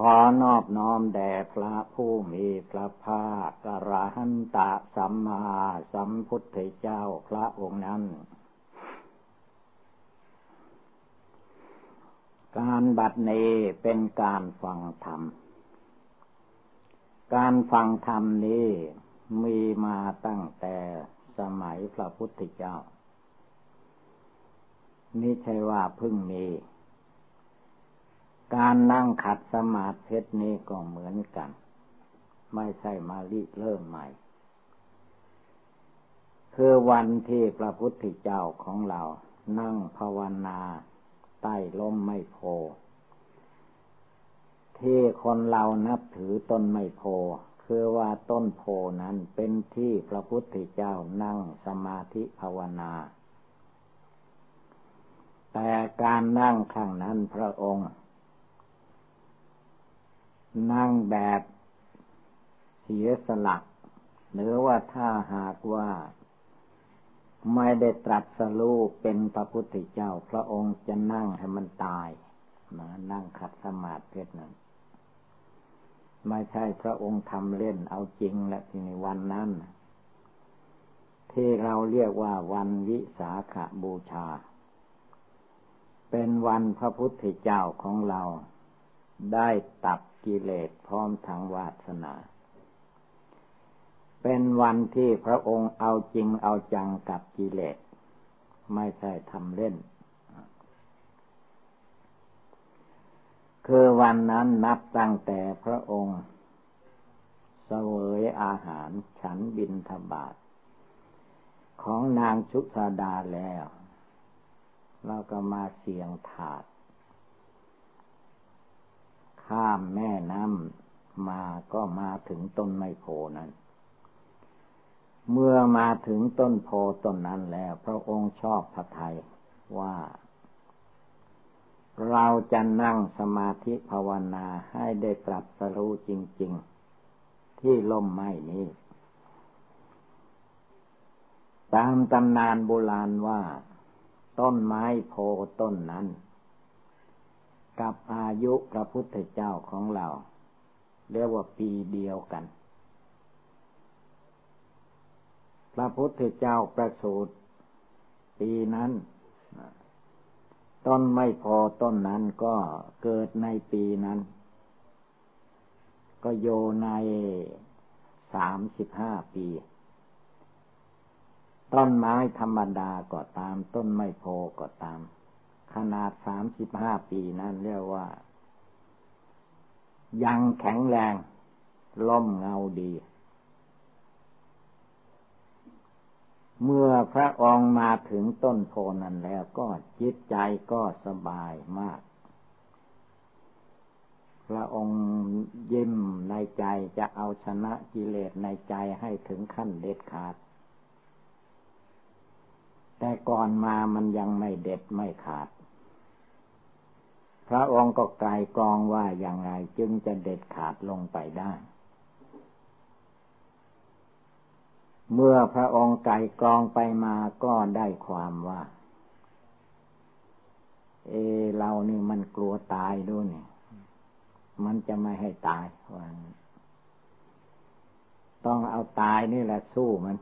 ขอนอบน้อมแด่พระผู้มีพระภาคกระหันตะสัมมาสัมพุทธเจ้าพระองค์นั้น การบัดนี้เป็นการฟังธรรม การฟังธรรมนี้มีมาตั้งแต่สมัยพระพุทธเจ้า นี่ใช่ว่าเพิ่งมี การนั่งขัดสมาธินี้ก็เหมือนกัน ไม่ใช่มาลิเริ่มใหม่ คือวันที่พระพุทธเจ้าของเรานั่งภาวนาใต้ล้มไม่โพ ที่คนเรานับถือต้นไม่โพ คือว่าต้นโพนั้นเป็นที่พระพุทธเจ้านั่งสมาธิภาวนาแต่การนั่งครั้งนั้นพระองค์ นั่งแบบเสียสละหรือว่าถ้าหากว่าไม่ได้ตรัสรู้เป็นพระพุทธเจ้า พระองค์จะนั่งให้มันตายนะนั่งขัดสมาธินั้นไม่ใช่พระองค์ทำเล่นเอาจริงและที่ในวันนั้น ที่เราเรียกว่าวันวิสาขบูชา เป็นวันพระพุทธเจ้าของเราได้ตัด กิเลสพร้อมทั้งวาสนา เป็นวันที่พระองค์เอาจริงเอาจังกับกิเลส ไม่ใช่ทำเล่น คือวันนั้นนับตั้งแต่พระองค์เสวยอาหารฉันบินทบาท ของนางชุสาดาแล้ว เราก็มาเสียงถาด ข้ามแม่น้ำมาก็มาถึงต้นไมโพนั้น เมื่อมาถึงต้นโพต้นนั้นแล้ว พระองค์ชอบพระทัยว่า เราจะนั่งสมาธิภาวนาให้ได้ตรัสรู้จริง ๆ ที่ล่มไม้นี้ตามตำนานโบราณว่า ต้นไม้โพต้นนั้น กับอายุพระพุทธเจ้าของเรา เรียกว่าปีเดียวกัน พระพุทธเจ้าประสูติปีนั้น ต้นไม่พอต้นนั้นก็เกิดในปีนั้น ก็โยในสามสิบห้าปี ต้นไม้ธรรมดาก็ตาม ต้นไม่โพก็ตาม ขนาดสามสิบห้าปีนั้นเรียกว่า ยังแข็งแรงล่มเงาดี เมื่อพระองค์มาถึงต้นโพนั้นแล้วก็จิตใจก็สบายมาก พระองค์ยิ้มในใจจะเอาชนะกิเลสในใจให้ถึงขั้นเด็ดขาด แต่ก่อนมามันยังไม่เด็ดไม่ขาด พระองค์ก็ไกลกรองว่าอย่างไรจึงจะเด็ดขาดลงไปได้ เมื่อพระองค์ไก่กรองไปมาก็ได้ความว่า เอเรานี่มันกลัวตายด้วยเนี่ย มันจะไม่ให้ตายว่าต้องเอาตายนี่แหละสู้มัน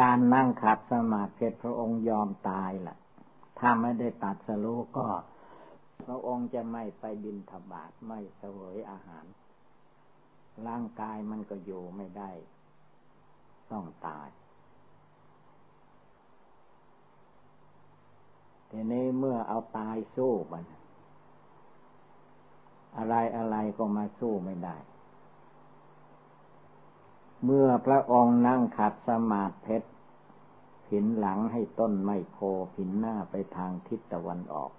การนั่งขัดสมาธิพระองค์ยอมตายแหละ ถ้าไม่ได้ตัดสรู้ก็พระองค์จะไม่ไปบินทบาทไม่เสวยอาหาร ร่างกายมันก็อยู่ไม่ได้ ต้องตาย ทีนี้เมื่อเอาตายสู้มัน อะไรอะไรก็มาสู้ไม่ได้ เมื่อพระองค์นั่งขัดสมาธิ ผินหลังให้ต้นไม้โพผินหน้าไปทางทิศตะวันออก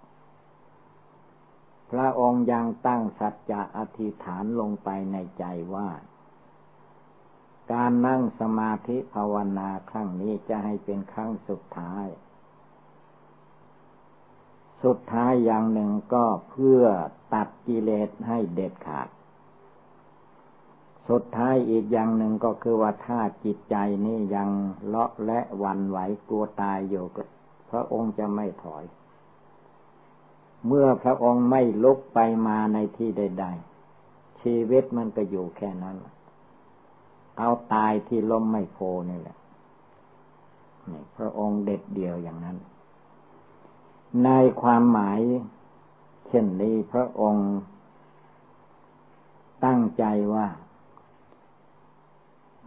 พระองค์ยังตั้งสัจจะอธิษฐานลงไปในใจว่า การนั่งสมาธิภาวนาครั้งนี้จะให้เป็นครั้งสุดท้าย สุดท้ายอย่างหนึ่งก็เพื่อตัดกิเลสให้เด็ดขาด สุดท้ายอีกอย่างหนึ่งก็คือว่าถ้าจิตใจนี่ยังเลาะและวันไหวกลัวตายอยู่พระองค์จะไม่ถอย เมื่อพระองค์ไม่ลุกไปมาในที่ใด ๆ ชีวิตมันก็อยู่แค่นั้น เอาตายที่ล้มไม่โพนี่แหละนี่พระองค์เด็ดเดียวอย่างนั้น ในความหมาย เช่นนี้พระองค์ตั้งใจว่า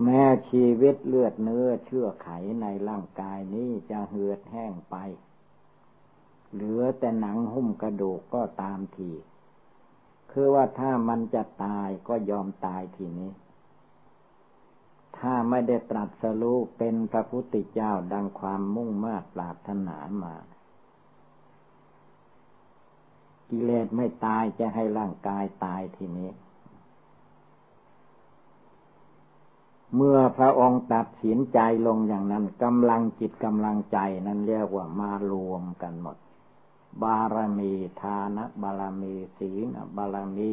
แม้ชีวิตเลือดเนื้อเชื่อไขในร่างกายนี้จะเหือดแห้งไป เหลือแต่หนังหุ้มกระดูกก็ตามที คือว่าถ้ามันจะตายก็ยอมตายทีนี้ ถ้าไม่ได้ตรัสรู้เป็นพระพุทธเจ้าดังความมุ่งมากปรารถนามา กิเลสไม่ตายจะให้ร่างกายตายทีนี้ เมื่อพระองค์ตัดสินใจลงอย่างนั้นกำลังจิตกำลังใจนั้นเรียกว่ามารวมกันหมด บารมีทานบารมีศีลบารมี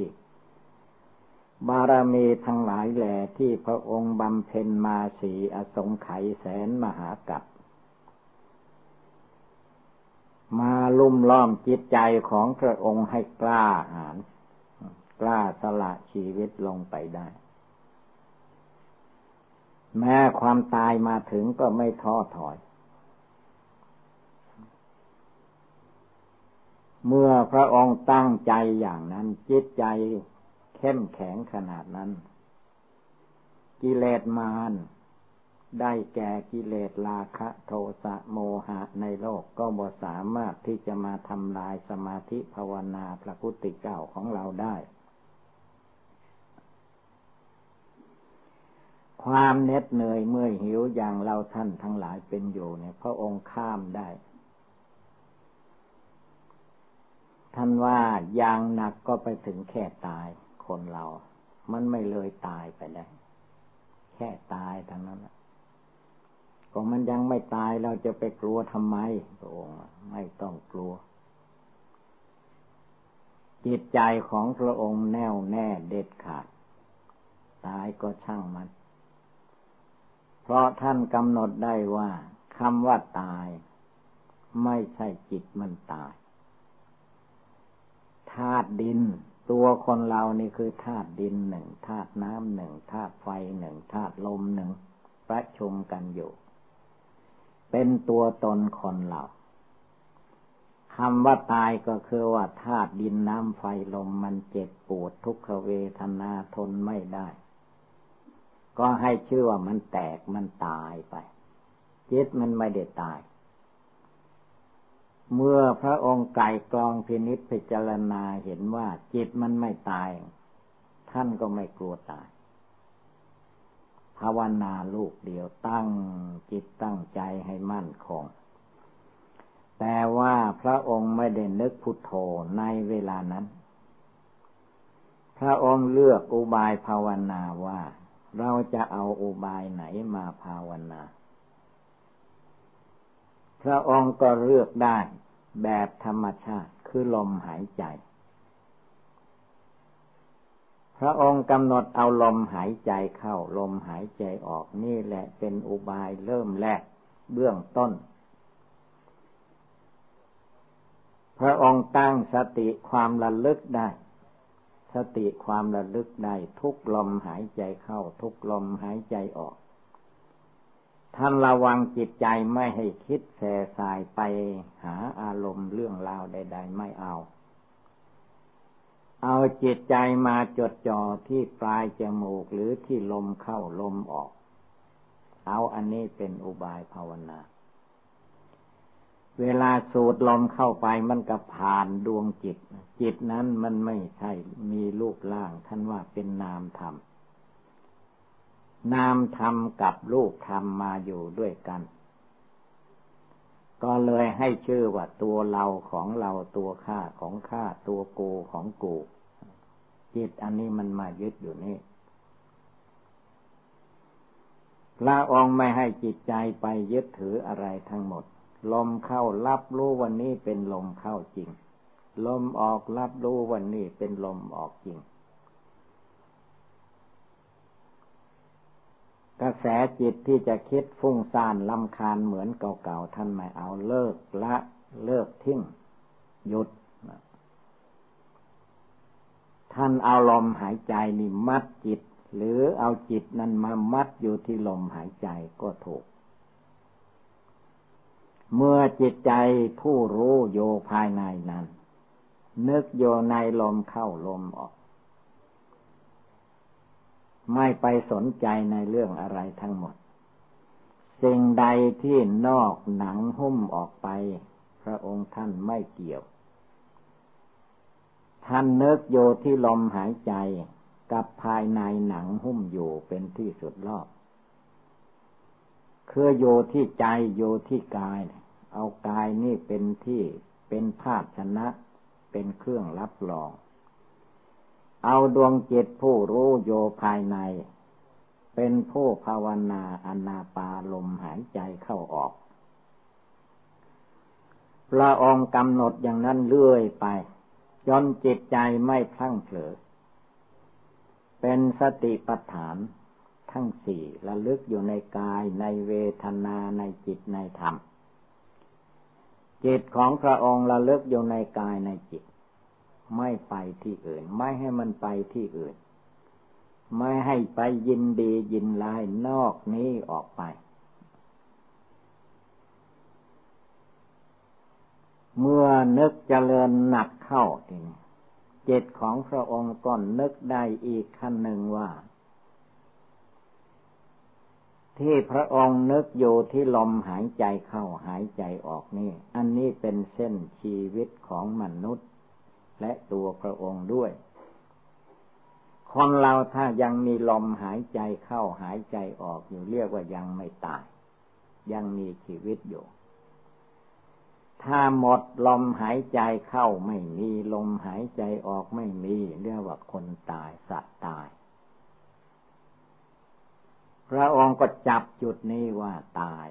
บารมีทั้งหลายแหล่ที่พระองค์บำเพ็ญมาสีอสงไขยแสนมหากัปมาลุ่มล้อมจิตใจของพระองค์ให้กล้าหาญกล้าสละชีวิตลงไปได้ แม้ความตายมาถึงก็ไม่ท้อถอย เมื่อพระองค์ตั้งใจอย่างนั้น จิตใจเข้มแข็งขนาดนั้น กิเลสมารได้แก่กิเลสราคะโทสะโมหะในโลกก็บ่สามารถที่จะมาทำลายสมาธิภาวนาพระพุทธเจ้าของเราได้ ความเน็ดเหนื่อยเมื่อหิวอย่างเราท่านทั้งหลายเป็นอยู่เนี่ย พระองค์ข้ามได้ ท่านว่าอย่างหนักก็ไปถึงแค่ตายคนเรา มันไม่เลยตายไปได้ แค่ตายทั้งนั้นก็มันยังไม่ตายเราจะไปกลัวทำไมพระองค์ไม่ต้องกลัว จิตใจของพระองค์แน่วแน่เด็ดขาด ตายก็ช่างมัน เพราะท่านกำหนดได้ว่าคำว่าตาย ไม่ใช่จิตมันตายธาตุดิน ตัวคนเรานี่คือธาตุดินหนึ่งธาตุน้ำหนึ่งธาตุไฟหนึ่งธาตุลมหนึ่งประชุมกันอยู่ เป็นตัวตนคนเราคำว่าตายก็คือว่าธาตุดินน้ำไฟลมมันเจ็บปวดทุกขเวทนาทนไม่ได้ ก็ให้ชื่อว่ามันแตกมันตายไป จิตมันไม่ได้ตาย เมื่อพระองค์ไก่กรองพินิษพิจารณาเห็นว่า จิตมันไม่ตาย ท่านก็ไม่กลัวตาย ภาวนาลูกเดียวตั้งจิตตั้งใจให้มั่นคงแต่ว่าพระองค์ไม่ได้นึกพุทโธในเวลานั้น พระองค์เลือกอุบายภาวนาว่า เราจะเอาอุบายไหนมาภาวนา พระองค์ก็เลือกได้แบบธรรมชาติคือลมหายใจ พระองค์กำหนดเอาลมหายใจเข้า ลมหายใจออกนี่แหละเป็นอุบายเริ่มแรกเบื้องต้น พระองค์ตั้งสติความระลึกได้ สติความระลึกได้ทุกลมหายใจเข้า ทุกลมหายใจออก ท่านระวังจิตใจไม่ให้คิดแส่สายไปหาอารมณ์เรื่องราวใด ๆ ไม่เอา เอาจิตใจมาจดจ่อที่ปลายจมูกหรือที่ลมเข้าลมออก เอาอันนี้เป็นอุบายภาวนา เวลาสูดลมเข้าไปมันก็ผ่านดวงจิต จิตนั้นมันไม่ใช่มีรูปร่างท่านว่าเป็นนามธรรม นามธรรมกับรูปธรรมมาอยู่ด้วยกัน ก็เลยให้ชื่อว่าตัวเราของเราตัวข้าของข้าตัวกูของกูจิตอันนี้มันมายึดอยู่นี่พระองค์ไม่ให้จิตใจไปยึดถืออะไรทั้งหมด ลมเข้ารับรู้วันนี้เป็นลมเข้าจริง ลมออกรับรู้วันนี้เป็นลมออกจริง กระแสจิตที่จะคิดฟุ้งซ่านลำคาญเหมือนเก่าๆท่านไม่เอาเลิกละเลิกทิ้งหยุด ท่านเอาลมหายใจนี่มัดจิต หรือเอาจิตนั้นมามัดอยู่ที่ลมหายใจก็ถูก เมื่อจิตใจผู้รู้โยภายในนั้น นึกโยในลมเข้าลมออก ไม่ไปสนใจในเรื่องอะไรทั้งหมด สิ่งใดที่นอกหนังหุ้มออกไป พระองค์ท่านไม่เกี่ยว ท่านนึกโยที่ลมหายใจกับภายในหนังหุ้มอยู่เป็นที่สุดรอบคือโยที่ใจโยที่กาย เอากายนี่เป็นที่เป็นภาชนะ เป็นเครื่องรับรอง เอาดวงจิตผู้รู้โยภายใน เป็นผู้ภาวนาอนาปาลมหายใจเข้าออกพระองค์กำหนดอย่างนั้นเรื่อยไปจนจิตใจไม่พลั้งเผลอ เป็นสติปัฏฐานทั้งสี่ระลึกอยู่ในกายในเวทนาในจิตในธรรม จิตของพระองค์ระลึกอยู่ในกายในจิต ไม่ไปที่อื่น ไม่ให้มันไปที่อื่น ไม่ให้ไปยินดียินลายนอกนี้ออกไป เมื่อนึกเจริญหนักเข้าทีนี้จิตของพระองค์ก็นึกได้อีกขั้นหนึ่งว่า ที่พระองค์นึกอยู่ที่ลมหายใจเข้าหายใจออกนี่ อันนี้เป็นเส้นชีวิตของมนุษย์ และตัวพระองค์ด้วย คนเราถ้ายังมีลมหายใจเข้าหายใจออกอยู่เรียกว่ายังไม่ตาย ยังมีชีวิตอยู่ ถ้าหมดลมหายใจเข้าไม่มีลมหายใจออกไม่มี เรียกว่าคนตายสัตว์ตาย พระองค์ก็จับจุดนี้ว่าตาย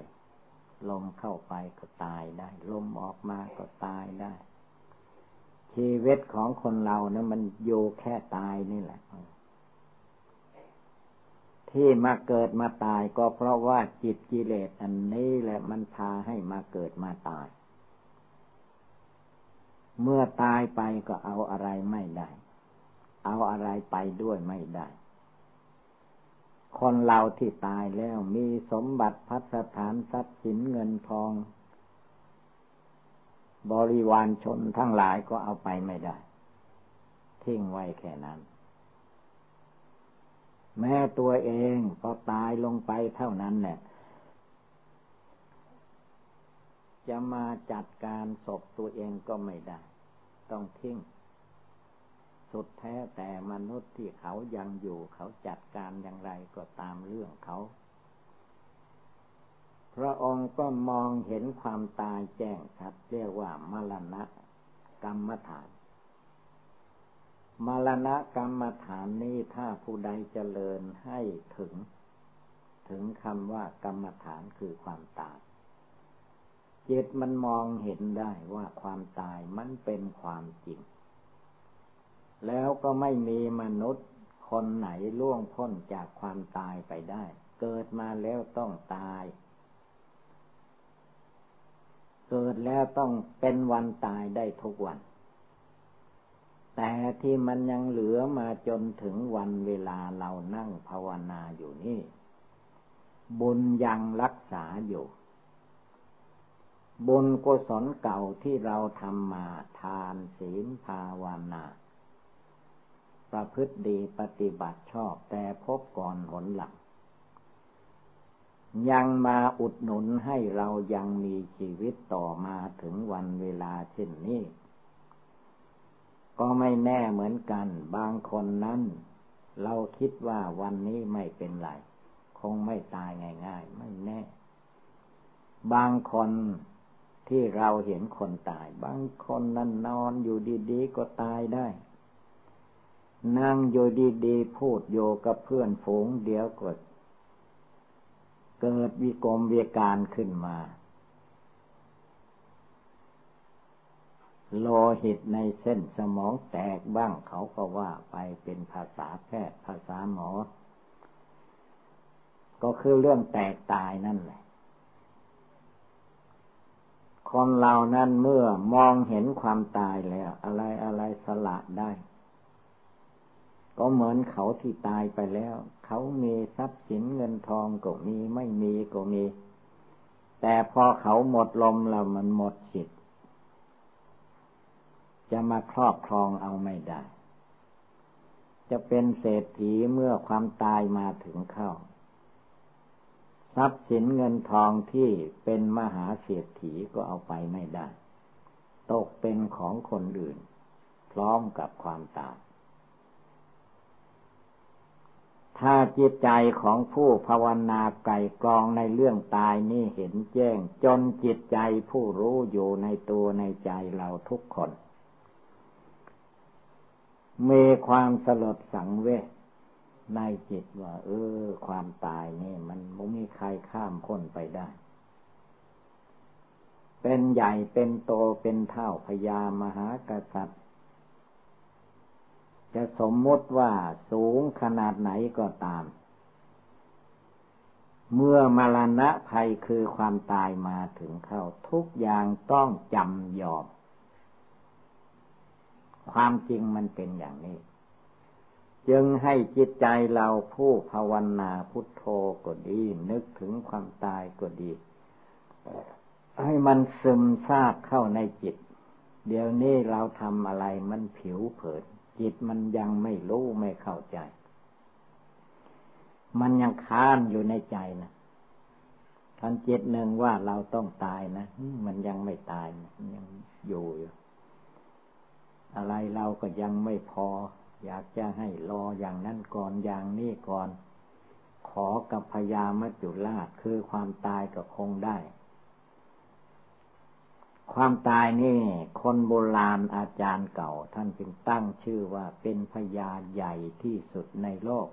ลมเข้าไปก็ตายได้ ลมออกมาก็ตายได้ ชีวิตของคนเรานะี่มันโยแค่ตายนี่แหละ ที่มาเกิดมาตายก็เพราะว่าจิตกิเลสอันนี้แหละมันพาให้มาเกิดมาตาย เมื่อตายไปก็เอาอะไรไม่ได้ เอาอะไรไปด้วยไม่ได้ คนเราที่ตายแล้วมีสมบัติพัฒฐานทรัพย์สินเงินทอง บริวารชนทั้งหลายก็เอาไปไม่ได้ ทิ้งไว้แค่นั้น แม้ตัวเองพอตายลงไปเท่านั้นเนี่ยจะมาจัดการศพตัวเองก็ไม่ได้ ต้องทิ้ง สุดแท้แต่มนุษย์ที่เขายังอยู่เขาจัดการอย่างไรก็ตามเรื่องเขา พระองค์ก็มองเห็นความตายแจ้งชัดเรียกว่ามรณะกรรมฐาน มรณะกรรมฐานนี้ถ้าผู้ใดเจริญให้ถึง ถึงคำว่ากรรมฐานคือความตายจิตมันมองเห็นได้ว่าความตายมันเป็นความจริง แล้วก็ไม่มีมนุษย์คนไหนล่วงพ้นจากความตายไปได้ เกิดมาแล้วต้องตาย เกิดแล้วต้องเป็นวันตายได้ทุกวัน แต่ที่มันยังเหลือมาจนถึงวันเวลาเรานั่งภาวนาอยู่นี่ บุญยังรักษาอยู่ บุญกุศลเก่าที่เราทำมาทานศีลภาวนา ประพฤติดีปฏิบัติชอบแต่พบก่อนหนหลัง ยังมาอุดหนุนให้เรายังมีชีวิตต่อมาถึงวันเวลาเช่นนี้ ก็ไม่แน่เหมือนกัน บางคนนั้น เราคิดว่าวันนี้ไม่เป็นไร คงไม่ตายง่าย ๆ ไม่แน่ บางคนที่เราเห็นคนตาย บางคนนั่นนอนอยู่ดี ๆ ก็ตายได้ นั่งอยู่ดีๆพูดโยกับเพื่อนฝูงเดี๋ยวก็เกิดวิกรมวิการขึ้นมา โลหิตในเส้นสมองแตกบ้างเขาก็ว่าไปเป็นภาษาแพทย์ภาษาหมอ ก็คือเรื่องแตกตายนั่นแหละ คนเรานั้นเมื่อมองเห็นความตายแล้ว อะไรอะไรสละได้ ก็เหมือนเขาที่ตายไปแล้ว เขามีทรัพย์สินเงินทองก็มีไม่มีก็มี แต่พอเขาหมดลมแล้วมันหมดสิทธิ์จะมาครอบครองเอาไม่ได้ จะเป็นเศรษฐีเมื่อความตายมาถึงเข้า ทรัพย์สินเงินทองที่เป็นมหาเศรษฐีก็เอาไปไม่ได้ ตกเป็นของคนอื่น พร้อมกับความตาย ถ้าจิตใจของผู้ภาวนาไก่กรองในเรื่องตายนี่เห็นแจ้ง จนจิตใจผู้รู้อยู่ในตัวในใจเราทุกคน มีความสลดสังเวชในจิตว่า เออ ความตายนี่ มันไม่มีใครข้ามพ้นไปได้ เป็นใหญ่เป็นโตเป็นเท่าพญามหากษัตริย์ จะสมมติว่าสูงขนาดไหนก็ตาม เมื่อมรณะภัยคือความตายมาถึงเข้า ทุกอย่างต้องจำยอม ความจริงมันเป็นอย่างนี้ จึงให้จิตใจเราผู้ภาวนาพุทโธก็ดี นึกถึงความตายก็ดี ให้มันซึมซาบเข้าในจิต เดี๋ยวนี้เราทำอะไรมันผิวเผิน จิตมันยังไม่รู้ไม่เข้าใจ มันยังค้านอยู่ในใจนะทันจิตหนึ่งว่าเราต้องตายนะมันยังไม่ตายนะยังอยู่อยู่อะไรเราก็ยังไม่พอ อยากจะให้รออย่างนั้นก่อนอย่างนี้ก่อน ขอกับพญามจจุราชคือความตายก็คงได้ ความตายนี่ คนโบราณอาจารย์เก่า ท่านจึงตั้งชื่อว่าเป็นพยาใหญ่ที่สุดในโลก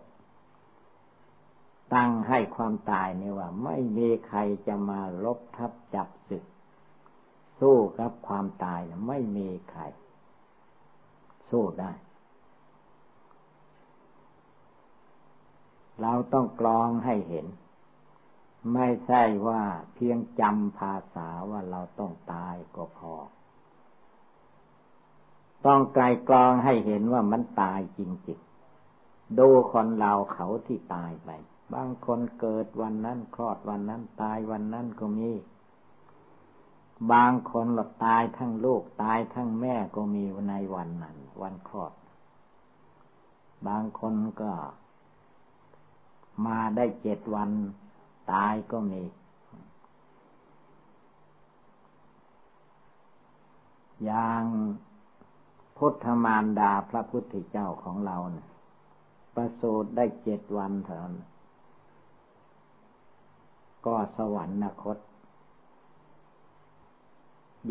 ตั้งให้ความตายนี่ว่า ไม่มีใครจะมาลบทับจับศึก สู้กับความตายไม่มีใคร สู้ได้ เราต้องกรองให้เห็น ไม่ใช่ว่าเพียงจำภาษาว่าเราต้องตายก็พอ ต้องไกลกรองให้เห็นว่ามันตายจริงๆ ดูคนเราเขาที่ตายไป บางคนเกิดวันนั้นคลอดวันนั้นตายวันนั้นก็มี บางคนหลับตายทั้งลูกตายทั้งแม่ก็มีในวันนั้น วันคลอด บางคนก็มาได้เจ็ดวัน ตายก็มี อย่างพุทธมารดาพระพุทธเจ้าของเราเนะี่ยประสูติได้เจ็ดวันเท่านั้นก็สวรรคต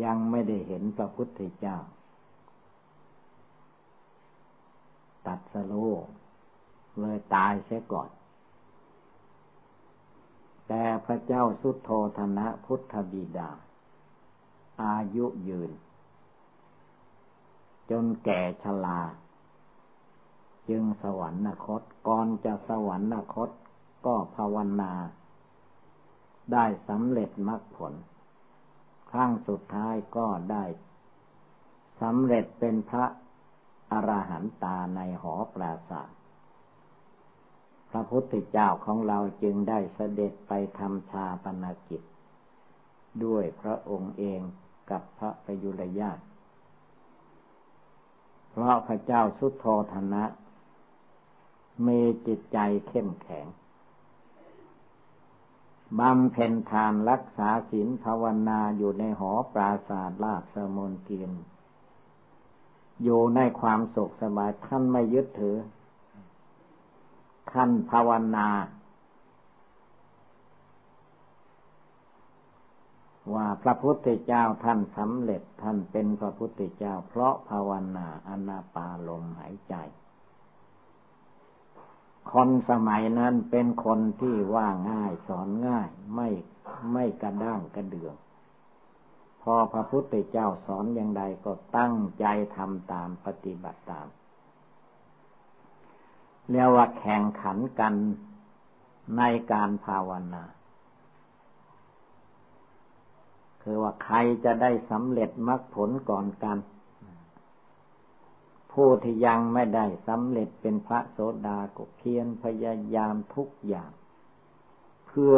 ยังไม่ได้เห็นพระพุทธเจ้า ตัดสโลเลยตายเสียก่อน แต่พระเจ้าสุโธธนะพุทธบิดา อายุยืน จนแก่ชรา จึงสวรรคต ก่อนจะสวรรคตก็ภาวนา ได้สำเร็จมรรคผล ครั้งสุดท้ายก็ได้สำเร็จเป็นพระอรหันตาในหอปราศาสต พระพุทธเจ้าของเราจึงได้เสด็จไปทำชาปนกิจ ด้วยพระองค์เองกับพระประยุรญาตเพราะพระเจ้าสุโธธนะมีจิตใจเข้มแข็งบำเพ็ญทานรักษาศีลภาวนาอยู่ในหอปราศาสตร์ลาสมนเกียนอยู่ในความสุขสบายท่านไม่ยึดถือ ท่านภาวนา ว่าพระพุทธเจ้าท่านสำเร็จท่านเป็นพระพุทธเจ้า เพราะภาวนาอนาปาลมหายใจ คนสมัยนั้นเป็นคนที่ว่าง่ายสอนง่ายไม่ไม่กระด้างกระเดือง พอพระพุทธเจ้าสอนอย่างใดก็ตั้งใจทำตามปฏิบัติตาม เรียกว่าแข่งขันกันในการภาวนา คือว่าใครจะได้สำเร็จมรรคผลก่อนกัน ผู้ที่ยังไม่ได้สำเร็จเป็นพระโสดาก็เพียรพยายามทุกอย่าง เพื่อ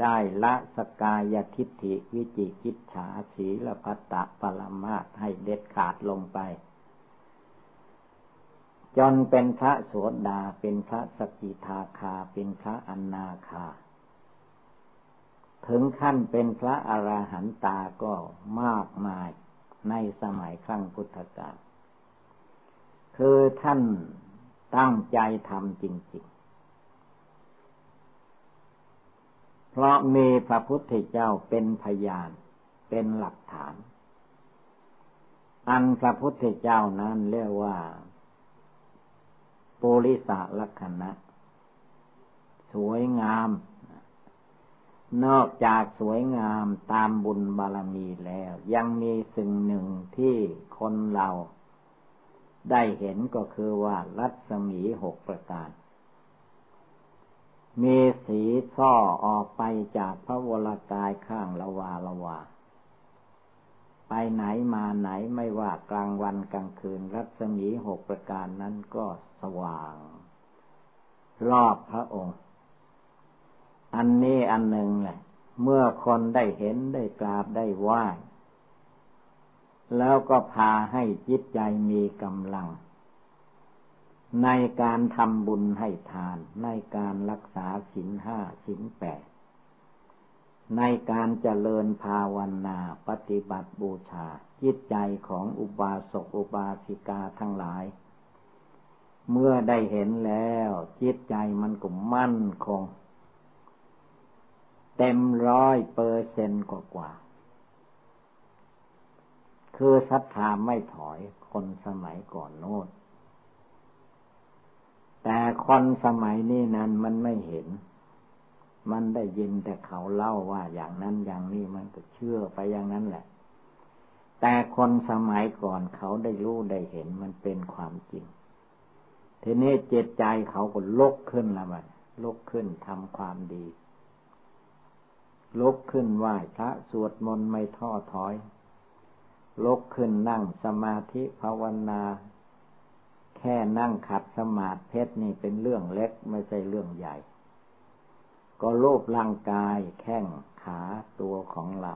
ได้ละสกายทิฏฐิวิจิกิจฉาสีละพัตตะปรมาตให้เด็ดขาดลงไป จนเป็นพระโสดาเป็นพระสกิทาคาเป็นพระอนาคา ถึงขั้นเป็นพระอราหันตาก็มากมายในสมัยครั้งพุทธกาลคือท่านตั้งใจทำจริงๆ เพราะมีพระพุทธเจ้าเป็นพยานเป็นหลักฐาน อันพระพุทธเจ้านั้นเรียกว่า ปุริสลักษณะ สวยงาม นอกจากสวยงามตามบุญบารมีแล้ว ยังมีสิ่งหนึ่งที่คนเราได้เห็นก็คือว่ารัศมีหกประการ มีสีช่อออกไปจากพระวรากายข้างละวาละวา ไปไหนมาไหนไม่ว่ากลางวันกลางคืน รัศมีหกประการนั้นก็สว่าง รอบพระองค์ อันนี้อันหนึ่งแหละ เมื่อคนได้เห็นได้กราบได้ไหว้แล้วก็พาให้จิตใจมีกำลัง ในการทำบุญให้ทาน ในการรักษาศีลห้าศีลแปด ในการเจริญภาวนาปฏิบัติบูชา จิตใจของอุบาสกอุบาสิกาทั้งหลาย เมื่อได้เห็นแล้ว จิตใจมันก็มั่นคง เต็มร้อยเปอร์เซนต์กว่า คือศรัทธาไม่ถอยคนสมัยก่อนโน้นแต่คนสมัยนี้นั้นมันไม่เห็น มันได้ยินแต่เขาเล่าว่าอย่างนั้นอย่างนี้มันก็เชื่อไปอย่างนั้นแหละ แต่คนสมัยก่อนเขาได้รู้ได้เห็นมันเป็นความจริง ทีนี้เจตใจเขาก็ลุกขึ้นล้วมันลุกขึ้นทำความดีลุกขึ้นไหว้พระสวดมนต์ไม่ท้อถอยลุกขึ้นนั่งสมาธิภาวนา แค่นั่งขัดสมาธิเพชรนี่เป็นเรื่องเล็กไม่ใช่เรื่องใหญ่ ก็โลบร่างกายแข้งขาตัวของเรา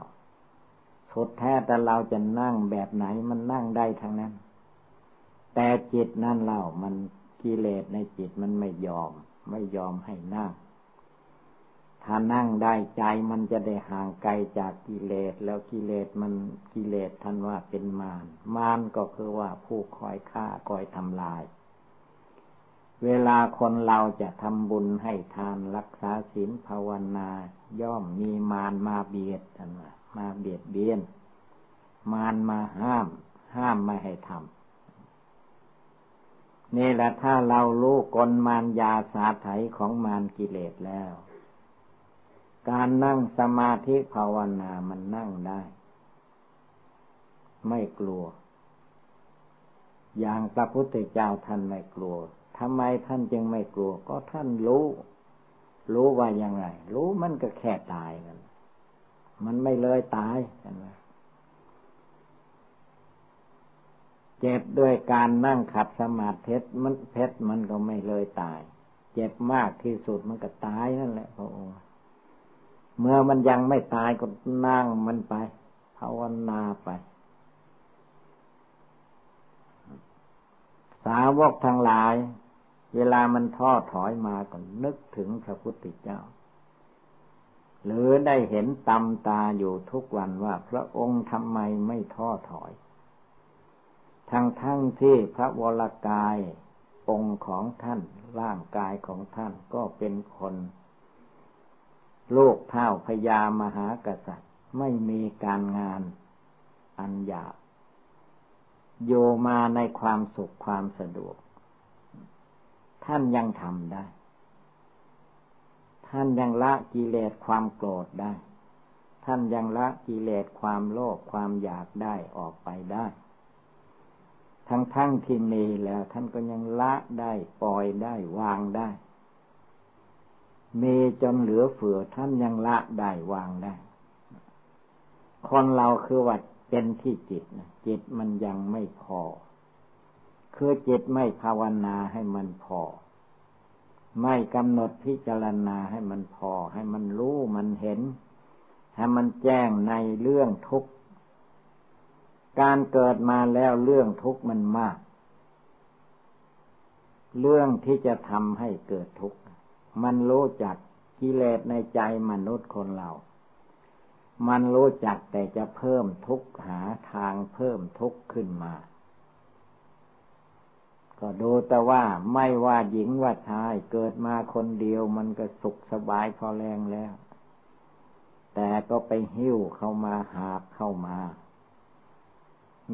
สุดแท้แต่เราจะนั่งแบบไหนมันนั่งได้ทั้งนั้น แต่จิตนั่นเรามันกิเลสในจิตมันไม่ยอม ไม่ยอมให้นั่ง ถ้านั่งได้ใจมันจะได้ห่างไกลจากกิเลสแล้วกิเลสมันกิเลสท่านว่าเป็นมารมารก็คือว่าผู้คอยฆ่าคอยทำลาย เวลาคนเราจะทำบุญให้ทานรักษาศีลภาวนา ย่อมมีมารมาเบียดท่านมาเบียดเบียน มารมาห้าม ห้ามไม่ให้ทำนี่แหละถ้าเรารู้กลมารยาสาไถของมารกิเลสแล้ว การนั่งสมาธิภาวนามันนั่งได้ ไม่กลัว อย่างพระพุทธเจ้าท่านไม่กลัว ทำไมท่านจึงไม่กลัว ก็ท่านรู้ รู้ว่ายังไงรู้มันก็แค่ตายกันมันไม่เลยตายกันนะเจ็บด้วยการนั่งขัดสมาธิมันเพชรมันก็ไม่เลยตาย เจ็บมากที่สุดมันก็ตายนั่นแหละพระองค์เมื่อมันยังไม่ตายก็นั่งมันไปภาวนาไป สาวกทั้งหลาย เวลามันท้อถอยมาก็นึกถึงพระพุทธเจ้า หรือได้เห็นตำตาอยู่ทุกวันว่าพระองค์ทำไมไม่ท้อถอย ทั้งทั้งที่พระวรากายองค์ของท่านร่างกายของท่านก็เป็นคนโลกเท่าพญามหากษัตริย์ ไม่มีการงานอันหยาบโยมาในความสุขความสะดวก ท่านยังทำได้ ท่านยังละกิเลสความโกรธได้ ท่านยังละกิเลสความโลภความอยากได้ออกไปได้ ทั้งทั้งที่มีแล้วท่านก็ยังละได้ปล่อยได้วางได้ มีจนเหลือเฟือท่านยังละได้วางได้ คนเราคือว่าเป็นที่จิตนะจิตมันยังไม่พอ คือจิตไม่ภาวนาให้มันพอ ไม่กำหนดพิจารณาให้มันพอ ให้มันรู้มันเห็น ให้มันแจ้งในเรื่องทุกข์ การเกิดมาแล้วเรื่องทุกข์มันมาก เรื่องที่จะทำให้เกิดทุกข์ มันรู้จักกิเลสในใจมนุษย์คนเรา มันรู้จักแต่จะเพิ่มทุกข์หาทางเพิ่มทุกข์ขึ้นมา ก็ดูแต่ว่าไม่ว่าหญิงว่าชายเกิดมาคนเดียวมันก็สุขสบายพอแรงแล้ว แต่ก็ไปหิ้วเข้ามาหาบเข้ามา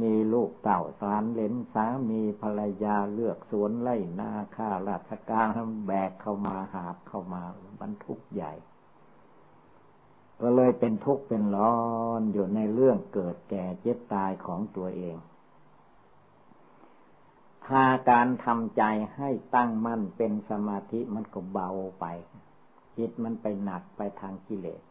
มีลูกเต่าสารเลนสามีภรรยาเลือกสวนไล่นาข้าราชการแบกเข้ามาหาบเข้ามาบรรทุกใหญ่ก็เลยเป็นทุกข์เป็นร้อนอยู่ในเรื่องเกิดแก่เจ็บตายของตัวเอง ถ้าการทำใจให้ตั้งมั่นเป็นสมาธิมันก็เบาไป จิตมันไปหนักไปทางกิเลส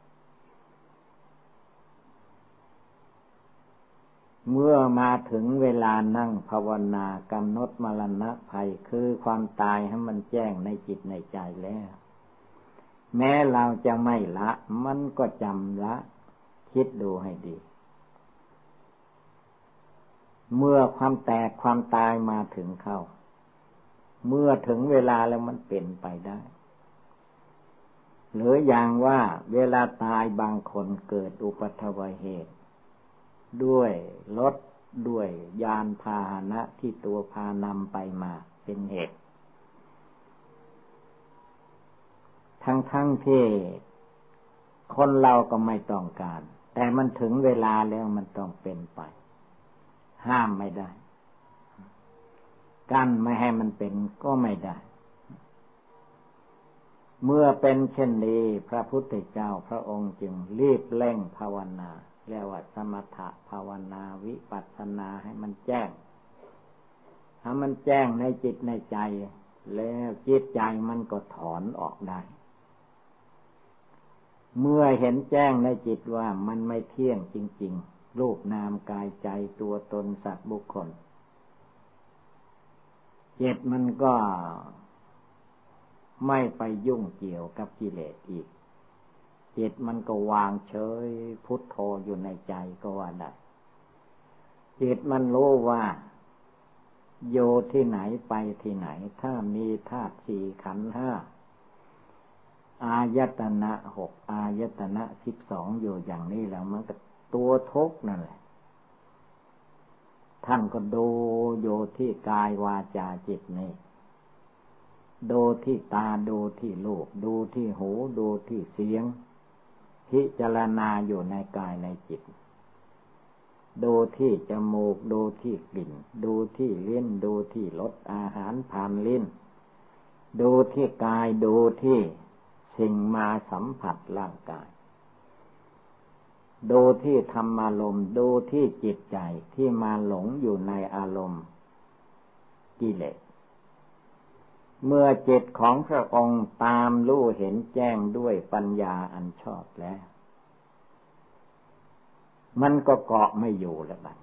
เมื่อมาถึงเวลานั่งภาวนากำหนดมรณะภัยคือความตายให้มันแจ้งในจิตในใจแล้ว แม้เราจะไม่ละ มันก็จำละ คิดดูให้ดี เมื่อความแตกความตายมาถึงเข้า เมื่อถึงเวลาแล้วมันเป็นไปได้หรืออย่างว่าเวลาตายบางคนเกิดอุปัทวเหตุ ด้วยรถด้วยยานพาหนะที่ตัวพานำไปมาเป็นเหตุ ทั้งทั้งที่คนเราก็ไม่ต้องการ แต่มันถึงเวลาแล้วมันต้องเป็นไป ห้ามไม่ได้ กั้นไม่ให้มันเป็นก็ไม่ได้ เมื่อเป็นเช่นนี้พระพุทธเจ้าพระองค์จึงรีบเร่งภาวนาเรียกว่าสมถะภาวนาวิปัสสนาให้มันแจ้งถ้ามันแจ้งในจิตในใจ แล้วจิตใจมันก็ถอนออกได้ เมื่อเห็นแจ้งในจิตว่ามันไม่เที่ยงจริง ๆ รูปนามกายใจตัวตนสัตว์บุคคล เจิตมันก็ไม่ไปยุ่งเกี่ยวกับกิเลสอีก จิตมันก็วางเฉยพุทโธอยู่ในใจก็ว่าได้ จิตมันรู้ว่า โยที่ไหนไปที่ไหน ถ้ามีธาตุสี่ขันห้า อายตนะหกอายตนะสิบสองอยู่อย่างนี้แล้วมันก็ ตัวทุกนั่นแหละ ท่านก็ดูโยที่กายวาจาจิตนี่ดูที่ตาดูที่ลูก ดูที่หู ดูที่เสียง พิจารณาอยู่ในกายในจิต ดูที่จมูก ดูที่กลิ่น ดูที่เลิ้นดูที่รสอาหารผ่านลิ้น ดูที่กายดูที่สิ่งมาสัมผัสร่างกาย ดูที่ธรรมารมณ์ดูที่จิตใจที่มาหลงอยู่ในอารมณ์กิเลสเมื่อจิตของพระองค์ตามรู้เห็นแจ้งด้วยปัญญาอันชอบแล้ว มันก็เกาะไม่อยู่แล้วบัด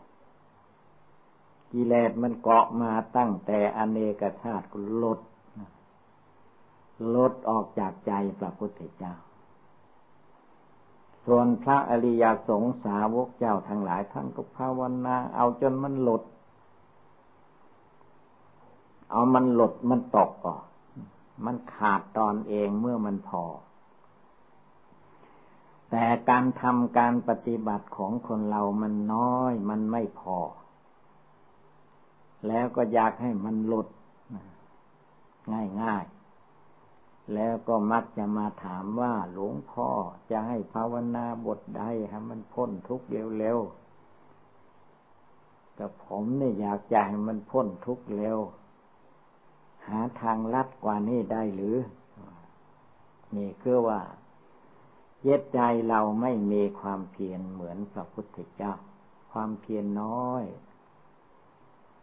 กิเลสมันเกาะมาตั้งแต่อเนกชาติก็ลดลดออกจากใจพระพุทธเจ้า ส่วนพระอริยสงสาวกเจ้าทั้งหลายท่านก็ภาวนาเอาจนมันหลดเอามันหลดมันตกออกมันขาดตอนเองเมื่อมันพอ แต่การทำการปฏิบัติของคนเรามันน้อย มันไม่พอ แล้วก็อยากให้มันหลุดง่ายง่าย แล้วก็มักจะมาถามว่าหลวงพ่อจะให้ภาวนาบทใดให้มันพ้นทุกข์เร็วๆกับผมเนี่ยอยากจะให้มันพ้นทุกข์เร็ว หาทางลัดกว่านี้ได้หรือ นี่คือว่าเย็ดใจเราไม่มีความเพียรเหมือนพระพุทธเจ้า ความเพียรน้อย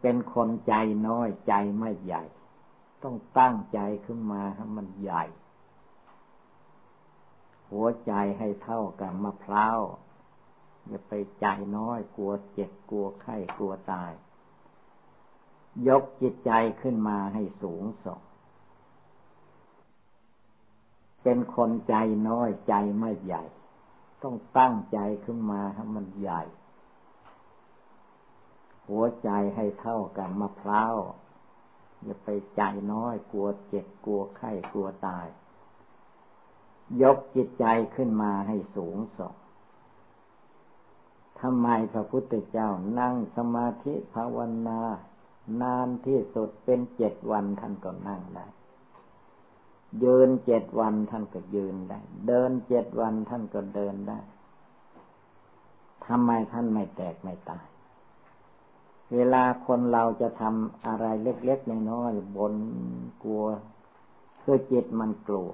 เป็นคนใจน้อยใจไม่ใหญ่ ต้องตั้งใจขึ้นมาให้มันใหญ่ หัวใจให้เท่ากับมะพร้าวอย่าไปใจน้อยกลัวเจ็บกลัวไข้กลัวตาย ยกจิตใจขึ้นมาให้สูงส่ง เป็นคนใจน้อยใจไม่ใหญ่ ต้องตั้งใจขึ้นมาให้มันใหญ่ หัวใจให้เท่ากับมะพร้าว อย่าไปใจน้อยกลัวเจ็บกลัวไข้กลัวตาย ยกจิตใจขึ้นมาให้สูงส่งทำไมพระพุทธเจ้านั่งสมาธิภาวนา นานที่สุดเป็นเจ็ดวันท่านก็นั่งได้ยืนเจ็ดวันท่านก็ยืนได้ เดินเจ็ดวันท่านก็เดินได้ทำไมท่านไม่แตกไม่ตาย เวลาคนเราจะทำอะไรเล็กๆน้อยๆบนกลัวคือจิตมันกลัว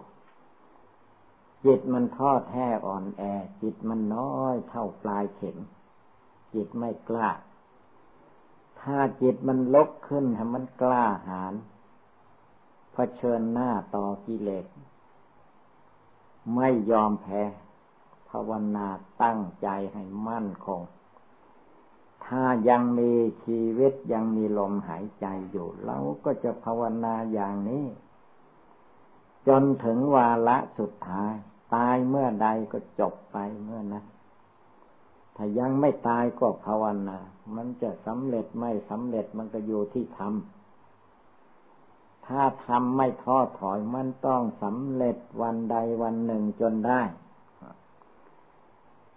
จิตมันทอดแท้อ่อนแอ จิตมันน้อยเท่าปลายเข็มจิตไม่กล้า ถ้าจิตมันลกขึ้นให้มันกล้าหาญเผชิญหน้าต่อกิเลส ไม่ยอมแพ้ ภาวนาตั้งใจให้มั่นคง ถ้ายังมีชีวิตยังมีลมหายใจอยู่เราก็จะภาวนาอย่างนี้ จนถึงวาระสุดท้าย ตายเมื่อใดก็จบไปเมื่อนั้นถ้ายังไม่ตายก็ภาวนา มันจะสำเร็จไม่สำเร็จมันก็อยู่ที่ทำ ถ้าทำไม่ท้อถอยมันต้องสำเร็จวันใดวันหนึ่งจนได้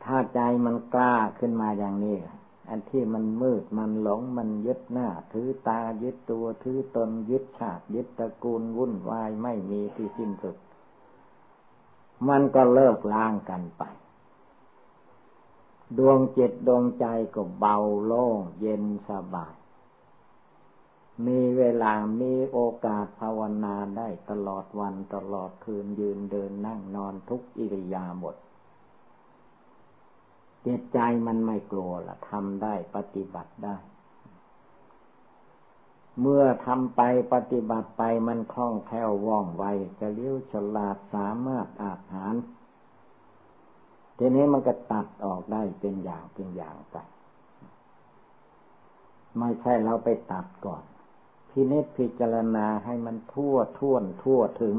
ถ้าใจมันกล้าขึ้นมาอย่างนี้ อันที่มันมืดมันหลงมันยึดหน้า ถือตายึดตัวถือตนยึดชาติยึดตระกูลวุ่นวายไม่มีที่สิ้นสุด มันก็เลิกล้างกันไป ดวงจิตดวงใจก็เบาโล่งเย็นสบาย มีเวลามีโอกาสภาวนาได้ตลอดวันตลอดคืนยืนเดินนั่งนอนทุกอิริยาบถ จิตใจมันไม่กลัวละทำได้ปฏิบัติได้ เมื่อทำไปปฏิบัติไปมันคล่องแคล่วว่องไวจะเลี้ยวฉลาดสามารถอาหาร ทีนี้มันก็ตัดออกได้เป็นอย่างเป็นอย่างไป ไม่ใช่เราไปตัดก่อน พินิจพิจารณาให้มันทั่วท่วนทั่วถึง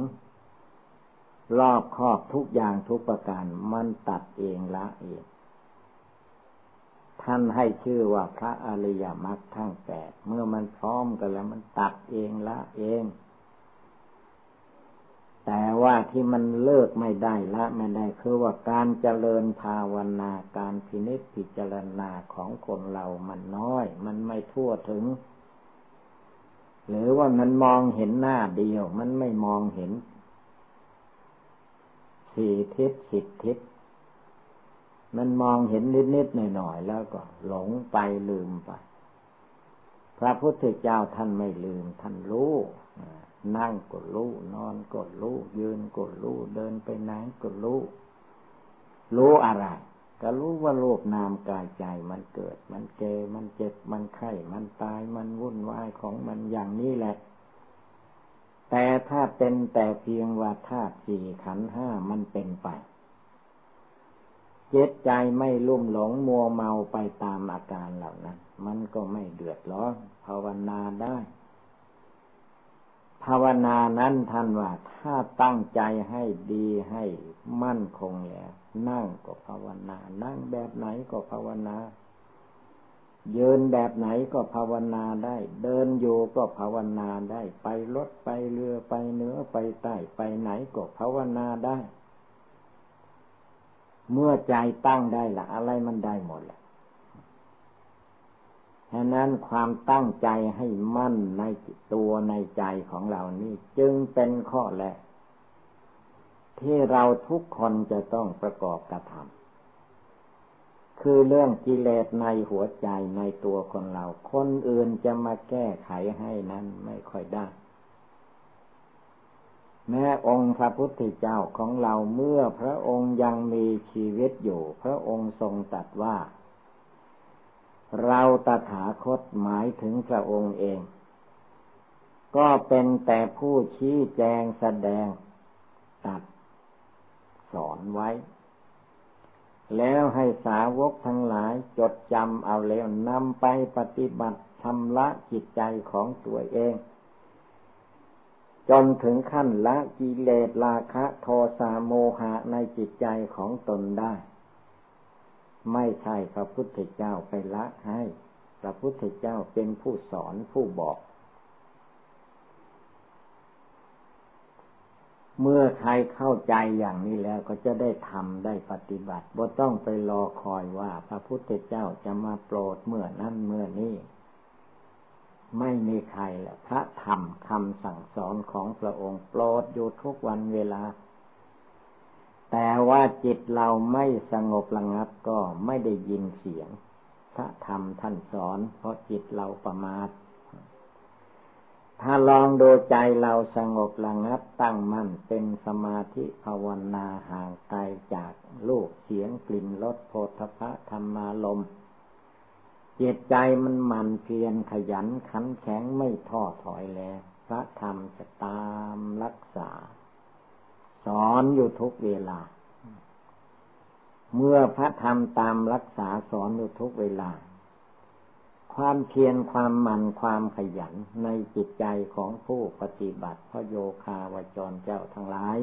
รอบครอบทุกอย่างทุกประการมันตัดเองละเอง ท่านให้ชื่อว่าพระอริยมรรคทั้งแปดเมื่อมันพร้อมกันแล้วมันตัดเองละเอง แต่ว่าที่มันเลิกไม่ได้ละไม่ได้คือว่าการเจริญภาวนาการพินิจพิจารณาของคนเรามันน้อย มันไม่ทั่วถึง หรือว่ามันมองเห็นหน้าเดียว มันไม่มองเห็นสี่ทิศสิบทิศ มันมองเห็นนิดๆหน่อยๆแล้วก็ หลงไปลืมไป พระพุทธเจ้าท่านไม่ลืม ท่านรู้นั่งก็รู้นอนก็รู้ยืนก็รู้เดินไปไหนก็รู้รู้อะไร ก็รู้ว่าโลกนามกายใจมันเกิด มันเกมันเจ็บมันไข้มันตายมันวุ่นวายของมันอย่างนี้แหละ แต่ถ้าเป็นแต่เพียงว่าธาตุสี่ขันห้ามันเป็นไป จ็ตใจไม่ลุ่มหลงมัวเมาไปตามอาการเหล่านั้น มันก็ไม่เดือดร้อนภาวนาได้ ภาวนานั้นท่านว่า ถ้าตั้งใจให้ดีให้มั่นคงแล้วนั่งก็ภาวนา นั่งแบบไหนก็ภาวนายืนแบบไหนก็ภาวนาได้ เดินอยู่ก็ภาวนาได้ ไปรถไปเรือไปเหนือไปใต้ไปไหนก็ภาวนาได้ เมื่อใจตั้งได้ละอะไรมันได้หมดแหละฉะนั้นความตั้งใจให้มั่นในตัวในใจของเรานี่จึงเป็นข้อแรกที่เราทุกคนจะต้องประกอบกระทำคือเรื่องกิเลสในหัวใจในตัวคนเรา คนอื่นจะมาแก้ไขให้นั้นไม่ค่อยได้ แม้องค์พระพุทธเจ้าของเราเมื่อพระองค์ยังมีชีวิตอยู่ พระองค์ทรงตรัสว่า เราตถาคตหมายถึงพระองค์เอง ก็เป็นแต่ผู้ชี้แจงแสดงตัดสอนไว้ แล้วให้สาวกทั้งหลายจดจำเอาแล้วนำไปปฏิบัติชำระจิตใจของตัวเอง จนถึงขั้นละกิเลสราคะโทสะโมหะในจิตใจของตนได้ ไม่ใช่พระพุทธเจ้าไปละให้ พระพุทธเจ้าเป็นผู้สอนผู้บอก เมื่อใครเข้าใจอย่างนี้แล้วก็จะได้ทำได้ปฏิบัติบ่ต้องไปรอคอยว่า พระพุทธเจ้าจะมาโปรดเมื่อนั้นเมื่อนี้ ไม่มีใครแหละพระธรรมคำสั่งสอนของพระองค์โปรดอยู่ทุกวันเวลา แต่ว่าจิตเราไม่สงบระงับก็ไม่ได้ยินเสียง พระธรรมท่านสอน เพราะจิตเราประมาทถ้าลองดูใจเราสงบระงับตั้งมั่นเป็นสมาธิภาวนาห่างไกลจากลูกเสียงกลิ่นรสโพธพะธรรมารมณ์ จิตใจมันมันเพียรขยันขันแข็งไม่ท้อถอยแล้ว พระธรรมจะตามรักษา สอนอยู่ทุกเวลา เมื่อพระธรรมตามรักษาสอนอยู่ทุกเวลา ความเพียรความมันความขยันในจิตใจของผู้ปฏิบัติพระโยคาวจรเจ้าทั้งหลาย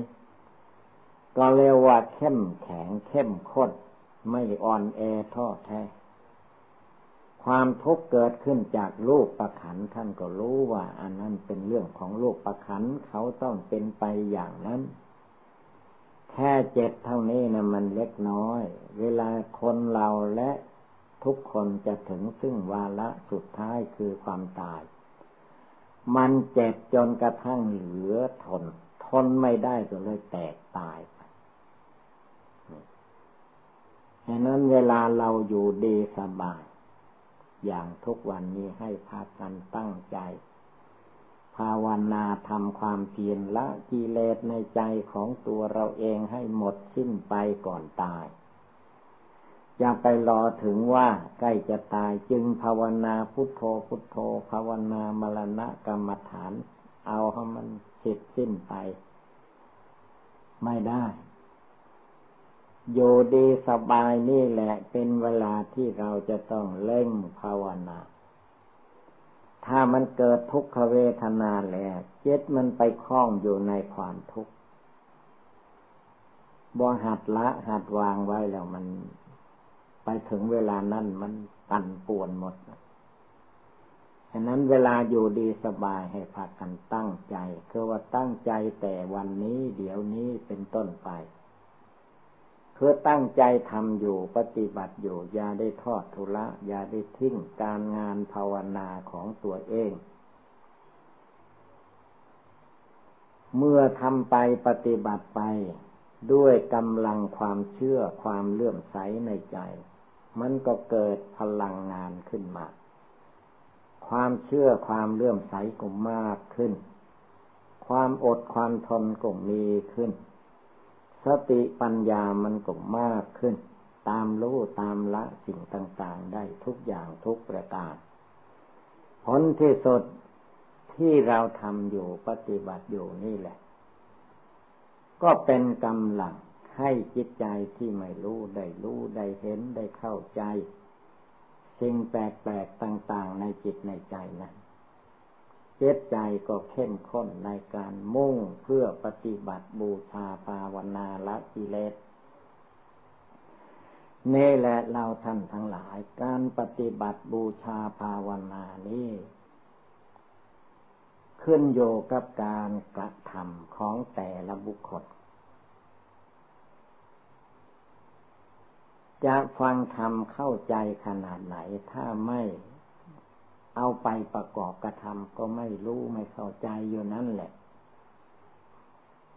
ก็เรียกว่าเข้มแข็งเข้มข้นไม่อ่อนแอท้อแท้ ความทุกข์เกิดขึ้นจากลูกประขันท่านก็รู้ว่า อันนั้นเป็นเรื่องของลูกประขันเขาต้องเป็นไปอย่างนั้น แค่เจ็บเท่านี้นะมันเล็กน้อย เวลาคนเราและทุกคนจะถึงซึ่งวาระสุดท้ายคือความตาย มันเจ็บจนกระทั่งเหลือทน ทนไม่ได้ก็เลยแตกตายไปฉะนั้นเวลาเราอยู่ดีสบาย อย่างทุกวันนี้ให้พากันตั้งใจ ภาวนาทำความเพียรละกิเลสในใจของตัวเราเองให้หมดสิ้นไปก่อนตายอย่าไปรอถึงว่าใกล้จะตายจึงภาวนาพุทโธพุทโธ ภาวนามรณะกรรมฐาน เอาให้มันเสร็จสิ้นไป ไม่ได้ โยดีสบายนี่แหละ เป็นเวลาที่เราจะต้องเล่งภาวนา ถ้ามันเกิดทุกขเวทนาแล้วเจ็ดมันไปคล้องอยู่ในความทุกข์บ่หัดละหัดวางไว้แล้วมัน ไปถึงเวลานั้นมันปั่นป่วนหมดฉะนั้นเวลาอยู่ดีสบายให้พากันตั้งใจ คือว่าตั้งใจแต่วันนี้ เดี๋ยวนี้เป็นต้นไป คือตั้งใจทำอยู่ปฏิบัติอยู่ อย่าได้ทอดทุระอย่าได้ทิ้งการงานภาวนาของตัวเอง เมื่อทำไปปฏิบัติไป ด้วยกำลังความเชื่อความเลื่อมใสในใจ มันก็เกิดพลังงานขึ้นมา ความเชื่อความเลื่อมใสก็มากขึ้น ความอดความทนก็มีขึ้น สติปัญญามันก็มากขึ้น ตามรู้ตามละสิ่งต่างๆ ได้ทุกอย่างทุกประการ ผลที่สุดที่เราทำอยู่ปฏิบัติอยู่นี่แหละ ก็เป็นกำลังให้จิตใจที่ไม่รู้ได้รู้ได้เห็นได้เข้าใจ สิ่งแปลกๆต่าง ๆ ในจิตในใจนะจิตใจก็เข้มข้นในการมุ่งเพื่อปฏิบัติบูชาภาวนาละกิเลสนี่แหละเราท่านทั้งหลาย การปฏิบัติบูชาภาวนานี้ขึ้นโยกับการกระทำของแต่ละบุคคล จะฟังธรรมเข้าใจขนาดไหนถ้าไม่ เอาไปประกอบกระทำก็ไม่รู้ไม่เข้าใจอยู่นั่นแหละ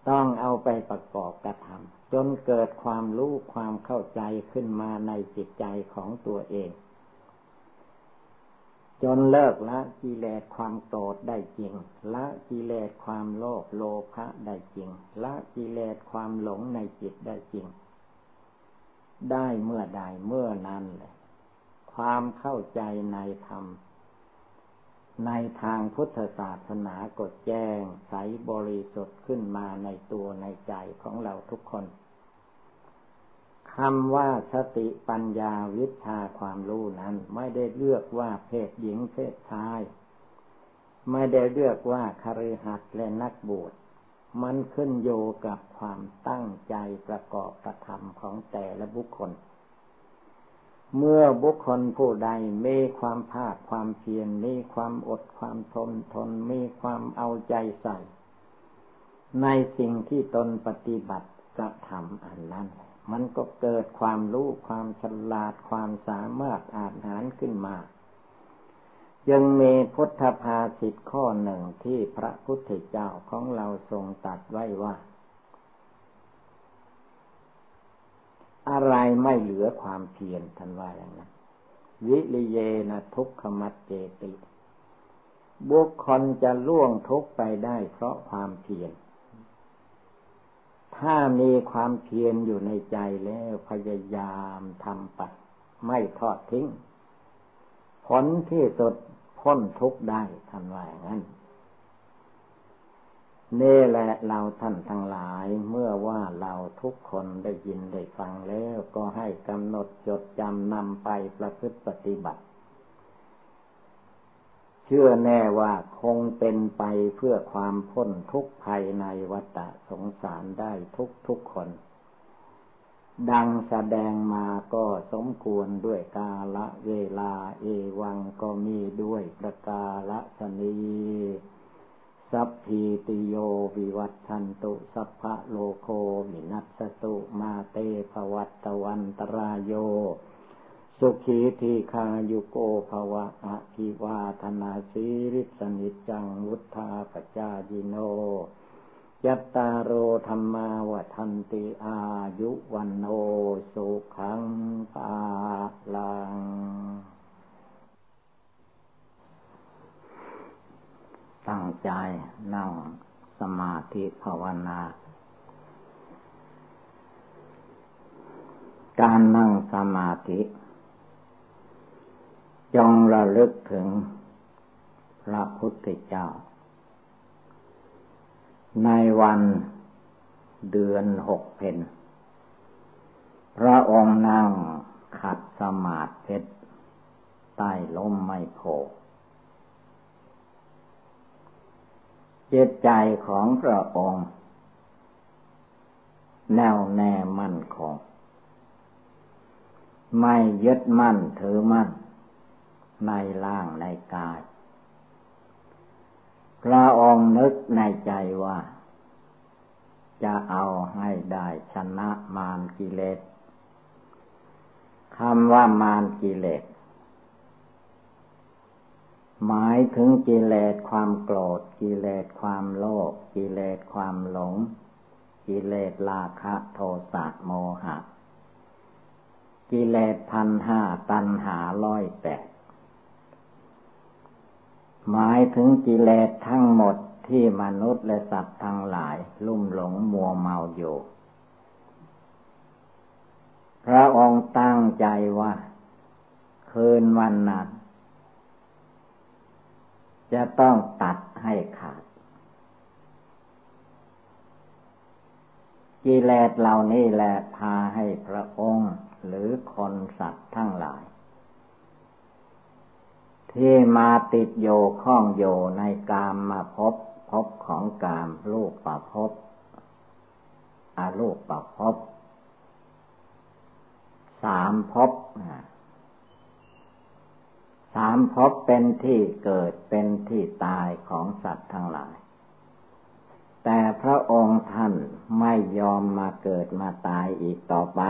ต้องเอาไปประกอบกระทำจนเกิดความรู้ความเข้าใจขึ้นมาในจิตใจของตัวเอง จนเลิกละกิเลสความโกรธได้จริง ละกิเลสความโลภโลภะได้จริง ละกิเลสความหลงในจิตได้จริง ได้เมื่อใดเมื่อนั้นเลยความเข้าใจในธรรม ในทางพุทธศาสนากดแจ้งใสบริสุทธิ์ขึ้นมาในตัวในใจของเราทุกคนคำว่าสติปัญญาวิชาความรู้นั้น ไม่ได้เลือกว่าเพศหญิงเพศชาย ไม่ได้เลือกว่าคาริหัดและนักบวชมันขึ้นโยกับความตั้งใจประกอบกระทำของแต่ละบุคคล เมื่อบุคคลผู้ใดมีความภาคความเพียรมีความอดความทนทนมีความเอาใจใส่ ในสิ่งที่ตนปฏิบัติกระทำอันนั้น มันก็เกิดความรู้ความฉลาดความสามารถอาหารขึ้นมา ยังมีพุทธภาษิตข้อหนึ่งที่พระพุทธเจ้าของเราทรงตัดไว้ว่า อะไรไม่เหลือความเพียรทันว่าอย่างนั้นวิริเยนะทุกขมัดเจติ บุคคลจะล่วงทุกไปได้เพราะความเพียร ถ้ามีความเพียรอยู่ในใจแล้วพยายามทำไปไม่ทอดทิ้ง ผลที่สุดพ้นทุกได้ทันว่าอย่างนั้น นี่แหละเราท่านทั้งหลายเมื่อว่าเราทุกคนได้ยินได้ฟังแล้วก็ให้กำหนดจดจำนำไปประพฤติปฏิบัติ เชื่อแน่ว่าคงเป็นไปเพื่อความพ้นทุกภัยในวัฏสงสารได้ทุกทุกคน ดังแสดงมาก็สมควรด้วยกาละเวลาเอวังก็มีด้วยประกาละสนี สัพพีติโยวิวัตชันตุสัพพะโลโคมินัสตุมาเตภวัตตวันตรายโย สุขีทีคายุโกภวะอะภิวาธนาสีริสนิจังวุธาปจายิโนยัตตาโรธรรมาวทันติอายุวันโนสุขังปาลัง ตั้งใจนั่งสมาธิภาวนา การนั่งสมาธิ จงระลึกถึงพระพุทธเจ้า ในวันเดือนหกเพนพระองค์นั่งขัดสมาธิใต้ล้มไม่โพ จิตใจของพระองค์แน่วแน่มั่นคง ไม่ยึดมั่นถือมั่น ในร่างในกาย พระองค์นึกในใจว่า จะเอาให้ได้ชนะมารกิเลสคำว่ามารกิเลส หมายถึงกิเลสความโกรธ กิเลสความโลภกิเลสความหลง กิเลสราคะโทสะโมหะ กิเลสพันห้าตันหาร้อยแปดหมายถึงกิเลสทั้งหมดที่มนุษย์และสัตว์ทั้งหลาย ลุ่มหลงมัวเมาอยู่ พระองค์ตั้งใจว่า คืนวันนั้น จะต้องตัดให้ขาด กิเลสเหล่านี้แหละพาให้พระองค์ หรือคนสัตว์ทั้งหลาย ที่มาติดโยข้องโยในกามมาพบพบของกามลูกประพบอาลูกประพบสามพบ สามภพเป็นที่เกิดเป็นที่ตายของสัตว์ทั้งหลาย แต่พระองค์ท่านไม่ยอมมาเกิดมาตายอีกต่อไป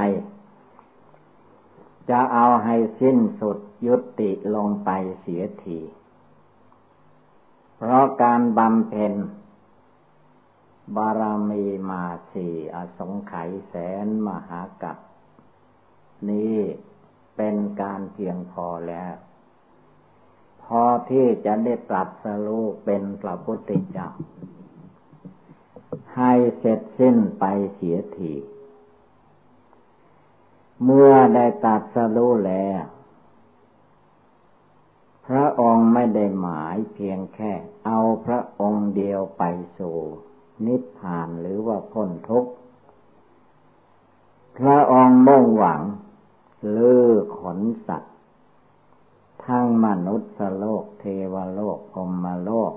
จะเอาให้สิ้นสุดยุติลงไปเสียที เพราะการบำเพ็ญบารมีมาสี่อสงไขยแสนมหากัปนี้เป็นการเพียงพอแล้ว พอที่จะได้ตรัสรู้เป็นพระพุทธเจ้า ให้เสร็จสิ้นไปเสียทีเมื่อได้ตัดสรู้แล้ว พระองค์ไม่ได้หมายเพียงแค่ เอาพระองค์เดียวไปสู่ นิพพานหรือว่าพ้นทุกข์ พระองค์มุ่งหวัง ลือขนสัตว ทั้งมนุษย์โลก เทวโลกพรมโลก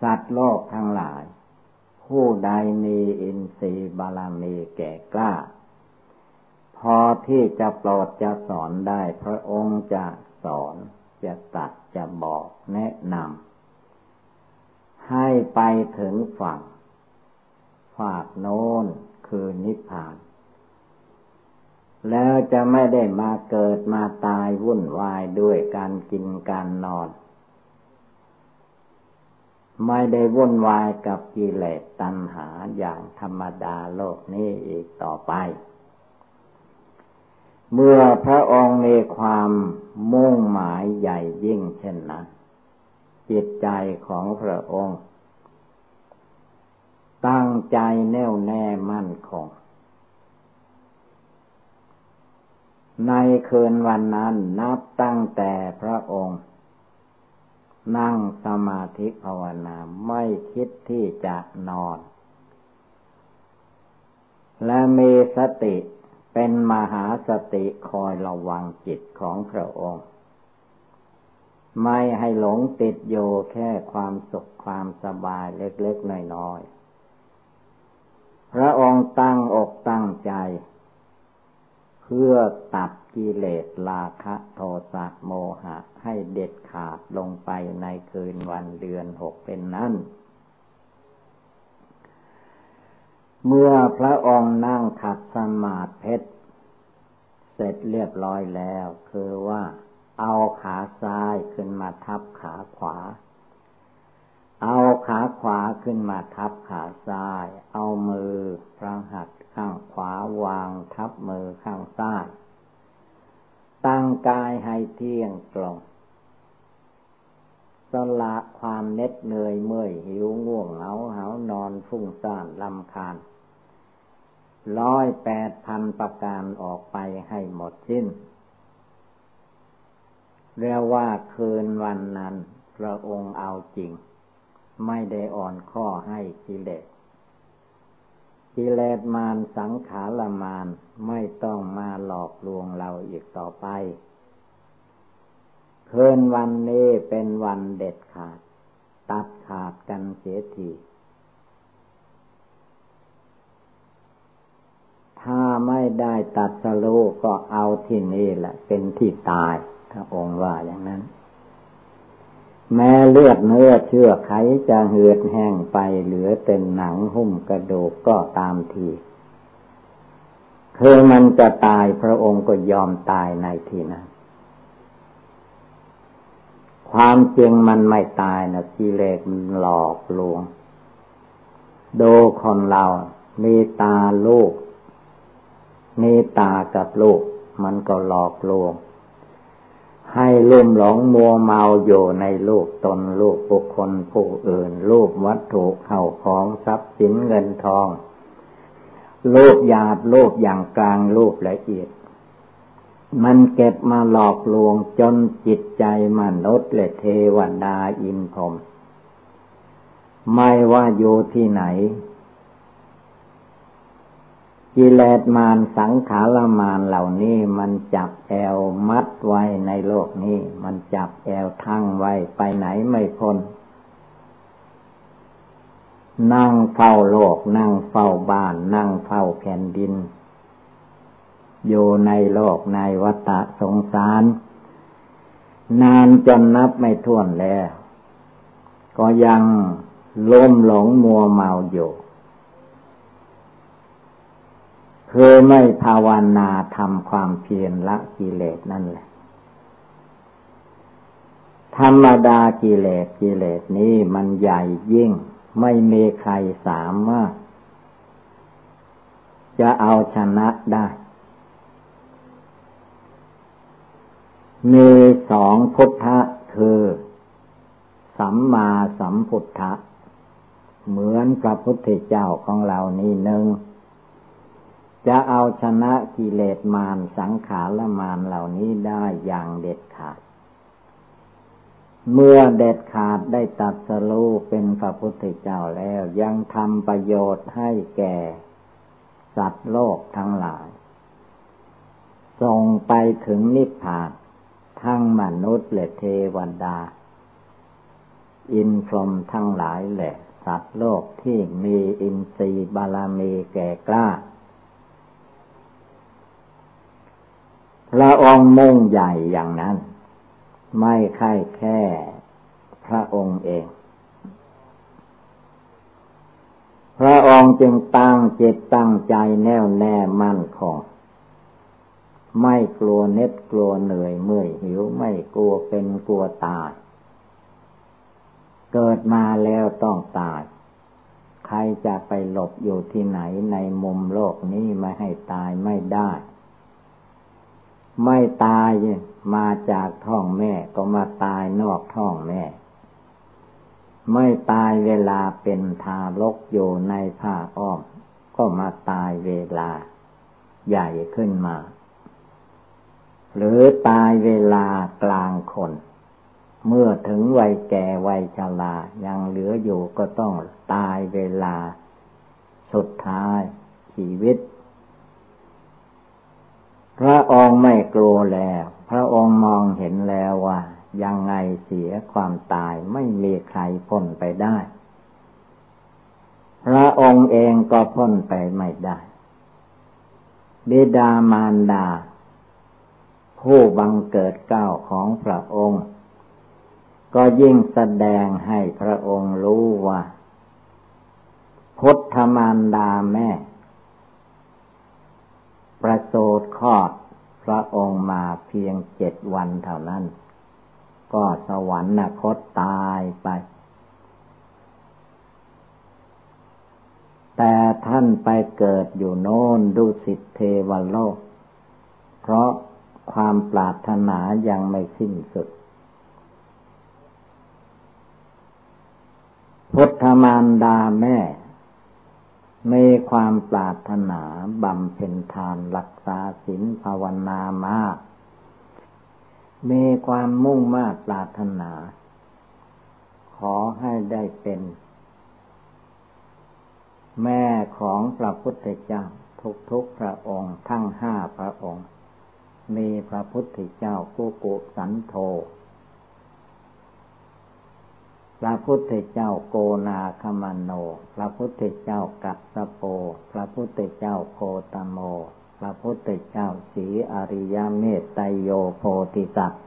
สัตว์โลกทั้งหลาย ผู้ใดมีอินทรีย์บาลมีแก่กล้า พอที่จะโปรดจะสอนได้ พระองค์จะสอนจะตัดจะบอกแนะนำให้ไปถึงฝั่งฝากโน้นคือนิพพาน แล้วจะไม่ได้มาเกิดมาตายวุ่นวายด้วยการกินการนอน ไม่ได้วุ่นวายกับกิเลสตัณหาอย่างธรรมดาโลกนี้อีกต่อไป เมื่อพระองค์มีความมุ่งหมายใหญ่ยิ่งเช่นนั้นจิตใจของพระองค์ ตั้งใจแน่วแน่มั่นคง ในคืนวันนั้นนับตั้งแต่พระองค์ นั่งสมาธิภาวนาไม่คิดที่จะนอน และมีสติเป็นมหาสติคอยระวังจิตของพระองค์ ไม่ให้หลงติดโยแค่ความสุขความสบายเล็กๆน้อยๆพระองค์ตั้งอกตั้งใจ พื่อตัดกิเลสราคะโทสะโมหะ ให้เด็ดขาดลงไปในคืนวันเดือนหกเป็นนั้น เมื่อพระองค์นั่งขัดสมาธิเพชรเสร็จเรียบร้อยแล้ว คือว่าเอาขาซ้ายขึ้นมาทับขาขวา เอาขาขวาขึ้นมาทับขาซ้าย เอามือพระหัต ข้างขวาวางทับมือข้างซ้าย ตั้งกายให้เที่ยงตรง สละความเน็ดเหนื่อยเมื่อยหิวง่วงเหงาเหานอนฟุ้งซ่านลำคาญร้อยแปดพันประการออกไปให้หมดสิ้น เรียกว่าคืนวันนั้น พระองค์เอาจริง ไม่ได้อ่อนข้อให้กิเลส กิเลสมารสังขารมารไม่ต้องมาหลอกลวงเราอีกต่อไป คืนวันนี้เป็นวันเด็ดขาด ตัดขาดกันเสียทีถ้าไม่ได้ตัดสโลก็เอาที่นี่แหละ เป็นที่ตาย ถ้าองค์ว่าอย่างนั้น แม้เลือดเนื้อเชื่อไขจะเหือดแห้งไปเหลือเต็มหนังหุ้มกระดูกก็ตามทีคือมันจะตายพระองค์ก็ยอมตายในทีนั้น ความจริงมันไม่ตายนะกิเลสมันหลอกลวง ดูคนเรามีตาลูกมีตากับลูก มันก็หลอกลวง ให้ลุ่มหลงมัวเมาอยู่ในลูกตนลูกบุคคลผู้อื่นลูกวัตถุเข้าของทรัพย์สินเงินทองลูกหยาบลูกอย่างกลางลูกละเอียด มันเก็บมาหลอกลวงจนจิตใจมนุษย์และเทวดาอินพรมไม่ว่าอยู่ที่ไหน กิเลสมารสังขารมารเหล่านี้มันจับแอวมัดไว้ในโลกนี้ มันจับแอวทั้งไว้ไปไหนไม่พ้น นั่งเฝ้าโลก นั่งเฝ้าบ้าน นั่งเฝ้าแผ่นดิน อยู่ในโลกในวัฏสงสาร นานจนนับไม่ถ้วนแล้ว ก็ยังล้มหลงมัวเมาอยู่ คือไม่ภาวนาทำความเพียรละกิเลสนั่นแหละ ธรรมดากิเลสกิเลสนี้มันใหญ่ยิ่ง ไม่มีใครสามารถ จะเอาชนะได้ มีสองพุทธะคือสัมมาสัมพุทธะเหมือนพระพุทธเจ้าของเรานี่หนึ่ง จะเอาชนะกิเลสมารสังขารมารเหล่านี้ได้อย่างเด็ดขาด เมื่อเด็ดขาดได้ตัดสรูเป็นพระพุทธเจ้าแล้วยังทำประโยชน์ให้แก่ สัตว์โลกทั้งหลาย ส่งไปถึงนิพพานทั้งมนุษย์และเทวดา อินพรหมทั้งหลายแหละ สัตว์โลกที่มีอินทรีย์บารมีแก่กล้า พระองค์มุ่งใหญ่อย่างนั้น ไม่ใช่แค่พระองค์เอง พระองค์จึงตั้งจิตตั้งใจแน่วแน่มั่นคงไม่กลัวเน็ดกลัวเหนื่อยเมื่อยหิวไม่กลัวเป็นกลัวตาย เกิดมาแล้วต้องตาย ใครจะไปหลบอยู่ที่ไหนในมุมโลกนี้ไม่ให้ตายไม่ได้ ไม่ตายมาจากท้องแม่ก็มาตายนอกท้องแม่ ไม่ตายเวลาเป็นทารกอยู่ในผ้าอ้อม ก็มาตายเวลา ใหญ่ขึ้นมา หรือตายเวลากลางคน เมื่อถึงวัยแก่วัยชรายังเหลืออยู่ก็ต้องตายเวลา สุดท้ายชีวิต พระองค์ไม่กลัวแล้ว พระองค์มองเห็นแล้วว่า ยังไงเสียความตายไม่มีใครพ้นไปได้ พระองค์เองก็พ้นไปไม่ได้ บิดามารดา ผู้บังเกิดเก้าของพระองค์ ก็ยิ่งแสดงให้พระองค์รู้ว่า พุทธมารดาแม่ ประโสดคลอดพระองค์มาเพียงเจ็ดวันเท่านั้น ก็สวรรคตตายไป แต่ท่านไปเกิดอยู่โน้นดุสิตเทวโลก เพราะความปรารถนายังไม่สิ้นสุด พุทธมารดาแม่ มีความปรารถนาบำเพ็ญทานรักษาศีลภาวนามากมีความมุ่งมา่ปรารถนา ขอให้ได้เป็น แม่ของพระพุทธเจ้าทุกๆพระองค์ทั้งห้าพระองค์ มีพระพุทธเจ้ากุกุสันโธ พระพุทธเจ้าโกนาคมันโน พระพุทธเจ้ากัสสโป พระพุทธเจ้าโคตโม พระพุทธเจ้าสีอริยเมตไตโยโพธิสัตว์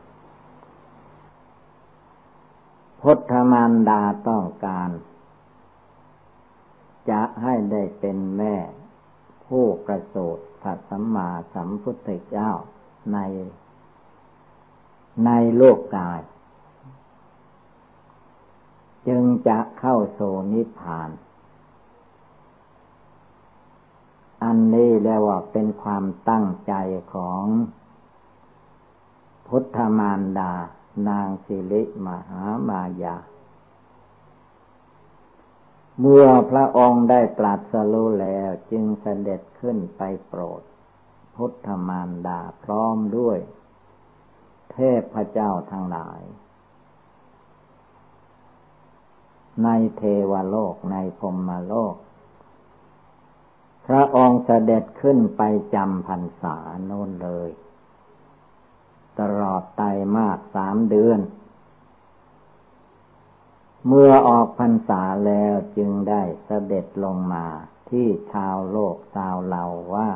พุทธมารดาต้องการ จะให้ได้เป็นแม่ผู้ประสูติพระสัมมาสัมพุทธเจ้าใน ในโลกกาย จึงจะเข้าโซนิพาน อันนี้เรียกว่าเป็นความตั้งใจของพุทธมารดา นางสิริมหามายา เมื่อพระองค์ได้ตรัสรู้แล้วจึงเสด็จขึ้นไปโปรด พุทธมารดาพร้อมด้วย เทพเจ้าทั้งหลาย ในเทวโลกในพรมโลก พระองค์เสด็จขึ้นไปจำพรรษาโน่นเลย ตลอดไตมากสามเดือน เมื่อออกพรรษาแล้วจึงได้เสด็จลงมาที่ชาวโลกชาวเราว่า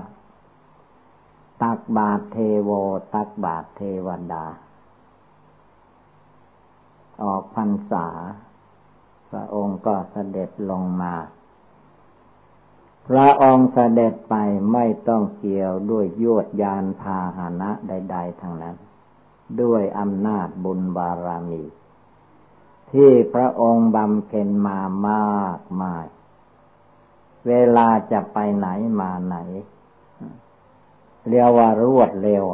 ตักบาทเทโวตักบาทเทวดา ออกพรรษา พระองค์ก็เสด็จลงมา พระองค์เสด็จไปไม่ต้องเกี่ยวด้วยยวดยานพาหนะใด ๆทั้งนั้น ด้วยอำนาจบุญบารมี ที่พระองค์บำเพ็ญมามากมาย เวลาจะไปไหนมาไหน เรียกว่ารวดเร็ว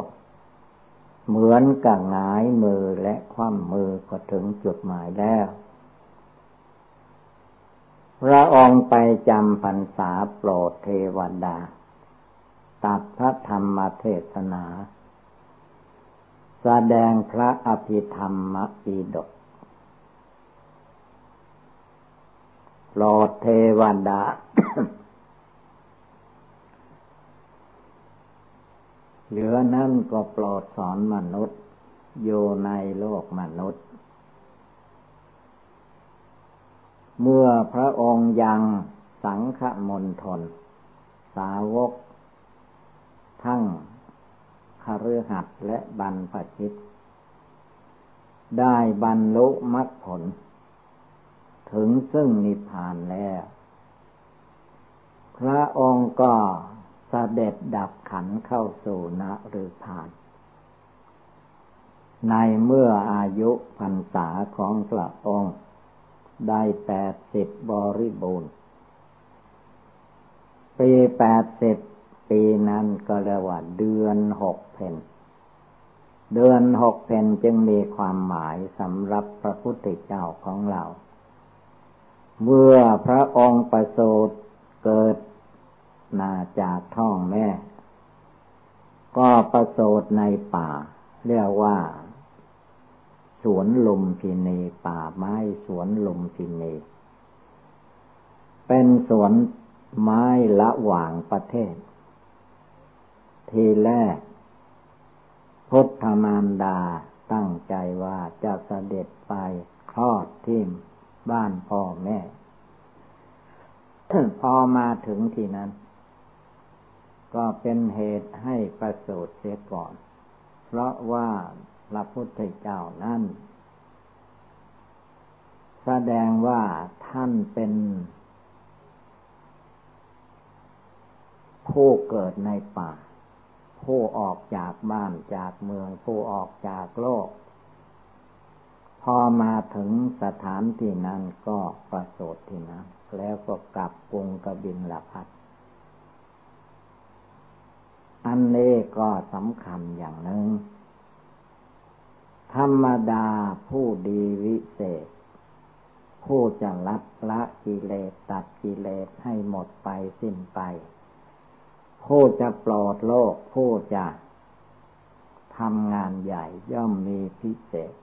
เหมือนกับงายมือและคว่ำมือก็ถึงจุดหมายแล้ว พระองค์ไปจำพรรษาโปรดเทวดา ตัดพระธรรมเทศนา แสดงพระอภิธรรมปีดกโปรดเทวดาเหลือนั่นก็โปรดสอนมนุษย์ อยู่ในโลกมนุษย์ เมื่อพระองค์ยังสังฆมนทน สาวก ทั้งคฤหัสถ์และบรรพชิต ได้บรรลุมรรคผล ถึงซึ่งนิพพานแล้ว พระองค์ก็เสด็จดับขันเข้าสู่นหรือพาน ในเมื่ออายุพรรษาของพระองค์ ได้แปดสิบบริบูรณ์ ปีแปดสิบปีนั้นก็เรียกว่าเดือนหกเพนเดือนหกเพนจึงมีความหมายสำหรับพระพุทธเจ้าของเรา เมื่อพระองค์ประสูติเกิดนาจากท้องแม่ ก็ประสูติในป่า เรียกว่า สวนลุมพินีป่าไม้สวนลุมพินีเป็นสวนไม้ละหว่างประเทศ ทีแรกพุทธมารดาตั้งใจว่าจะเสด็จไปคลอดที่บ้านพ่อแม่ พอมาถึงที่นั้น ก็เป็นเหตุให้ประสูติเสียก่อน เพราะว่า ระพุทธเจ้านั้น แสดงว่าท่านเป็น ผู้เกิดในป่า ผู้ออกจากบ้านจากเมือง ผู้ออกจากโลก พอมาถึงสถานที่นั้นก็ประสูติที่นั้น แล้วก็กลับกรุงกบินละพัดอันนี้ก็สำคัญอย่างหนึ่ง ธรรมดาผู้ดีวิเศษ ผู้จะลัดละกิเลสตัดกิเลสให้หมดไปสิ้นไป ผู้จะปลอดโลก ผู้จะทำงานใหญ่ย่อมมีพิเศษ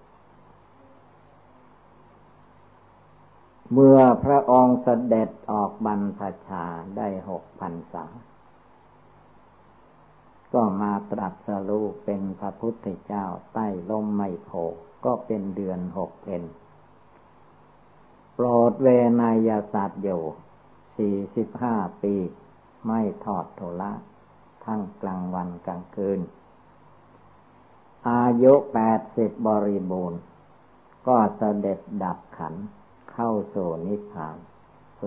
เมื่อพระองค์เสด็จออกบรรพชาได้หกพันสา ก็มาตรัสรู้เป็นพระพุทธเจ้าใต้ลมไมโพก็เป็นเดือนหกเพนโปรดเวนยศาสตร์อยู่สี่สิบห้าปี ไม่ทอดโทละทั้งกลางวันกลางคืน อายุแปดสิบบริบูรณ์ ก็เสด็จดับขันเข้าสู่นิพพาน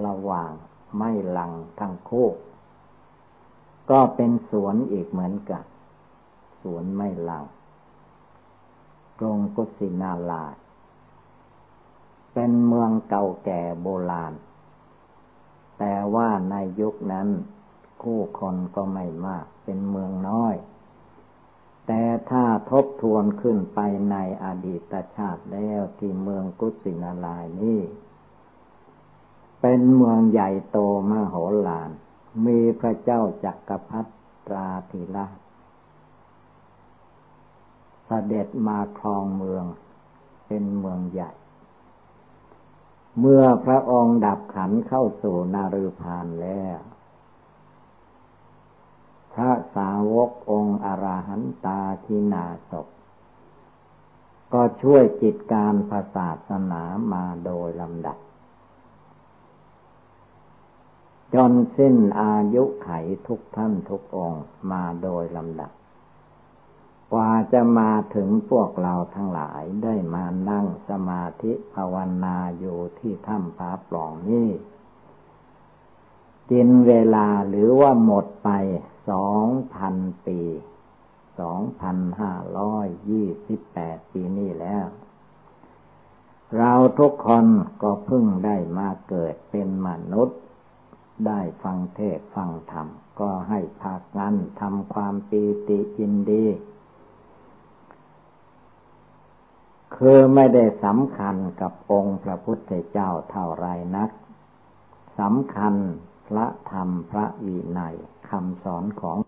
ระหว่างไม่ลังทั้งคู่ ก็เป็นสวนอีกเหมือนกัน สวนไม่ลังกรงกุสินาลาเป็นเมืองเก่าแก่โบราณ แต่ว่าในยุคนั้นคู่คนก็ไม่มาก เป็นเมืองน้อย แต่ถ้าทบทวนขึ้นไปในอดีตชาติแล้วที่เมืองกุสินาลายนี้ เป็นเมืองใหญ่โตมโหฬาร มีพระเจ้าจักรพรรดิราธิราชเสด็จมาครองเมืองเป็นเมืองใหญ่ เมื่อพระองค์ดับขันเข้าสู่นารุพานแล้ว พระสาวกองค์อราหันตาทินาศก็ช่วยจิตการภาษาสนามาโดยลำดับ จนสิ้นอายุไขทุกท่านทุกองมาโดยลำดับ กว่าจะมาถึงพวกเราทั้งหลายได้มานั่งสมาธิภาวนาอยู่ที่ถ้ำผาปล่องนี้กินเวลาหรือว่าหมดไปสองพันปีสองพันห้าร้อยยี่สิบแปดปีนี้แล้ว เราทุกคนก็เพิ่งได้มาเกิดเป็นมนุษย์ ได้ฟังเทศฟังธรรม ก็ให้ภากนั้นทำความปีติยินดี คือไม่ได้สำคัญกับองค์พระพุทธเจ้าเท่าไรนักสำคัญพระธรรมพระวินัยคำสอนของ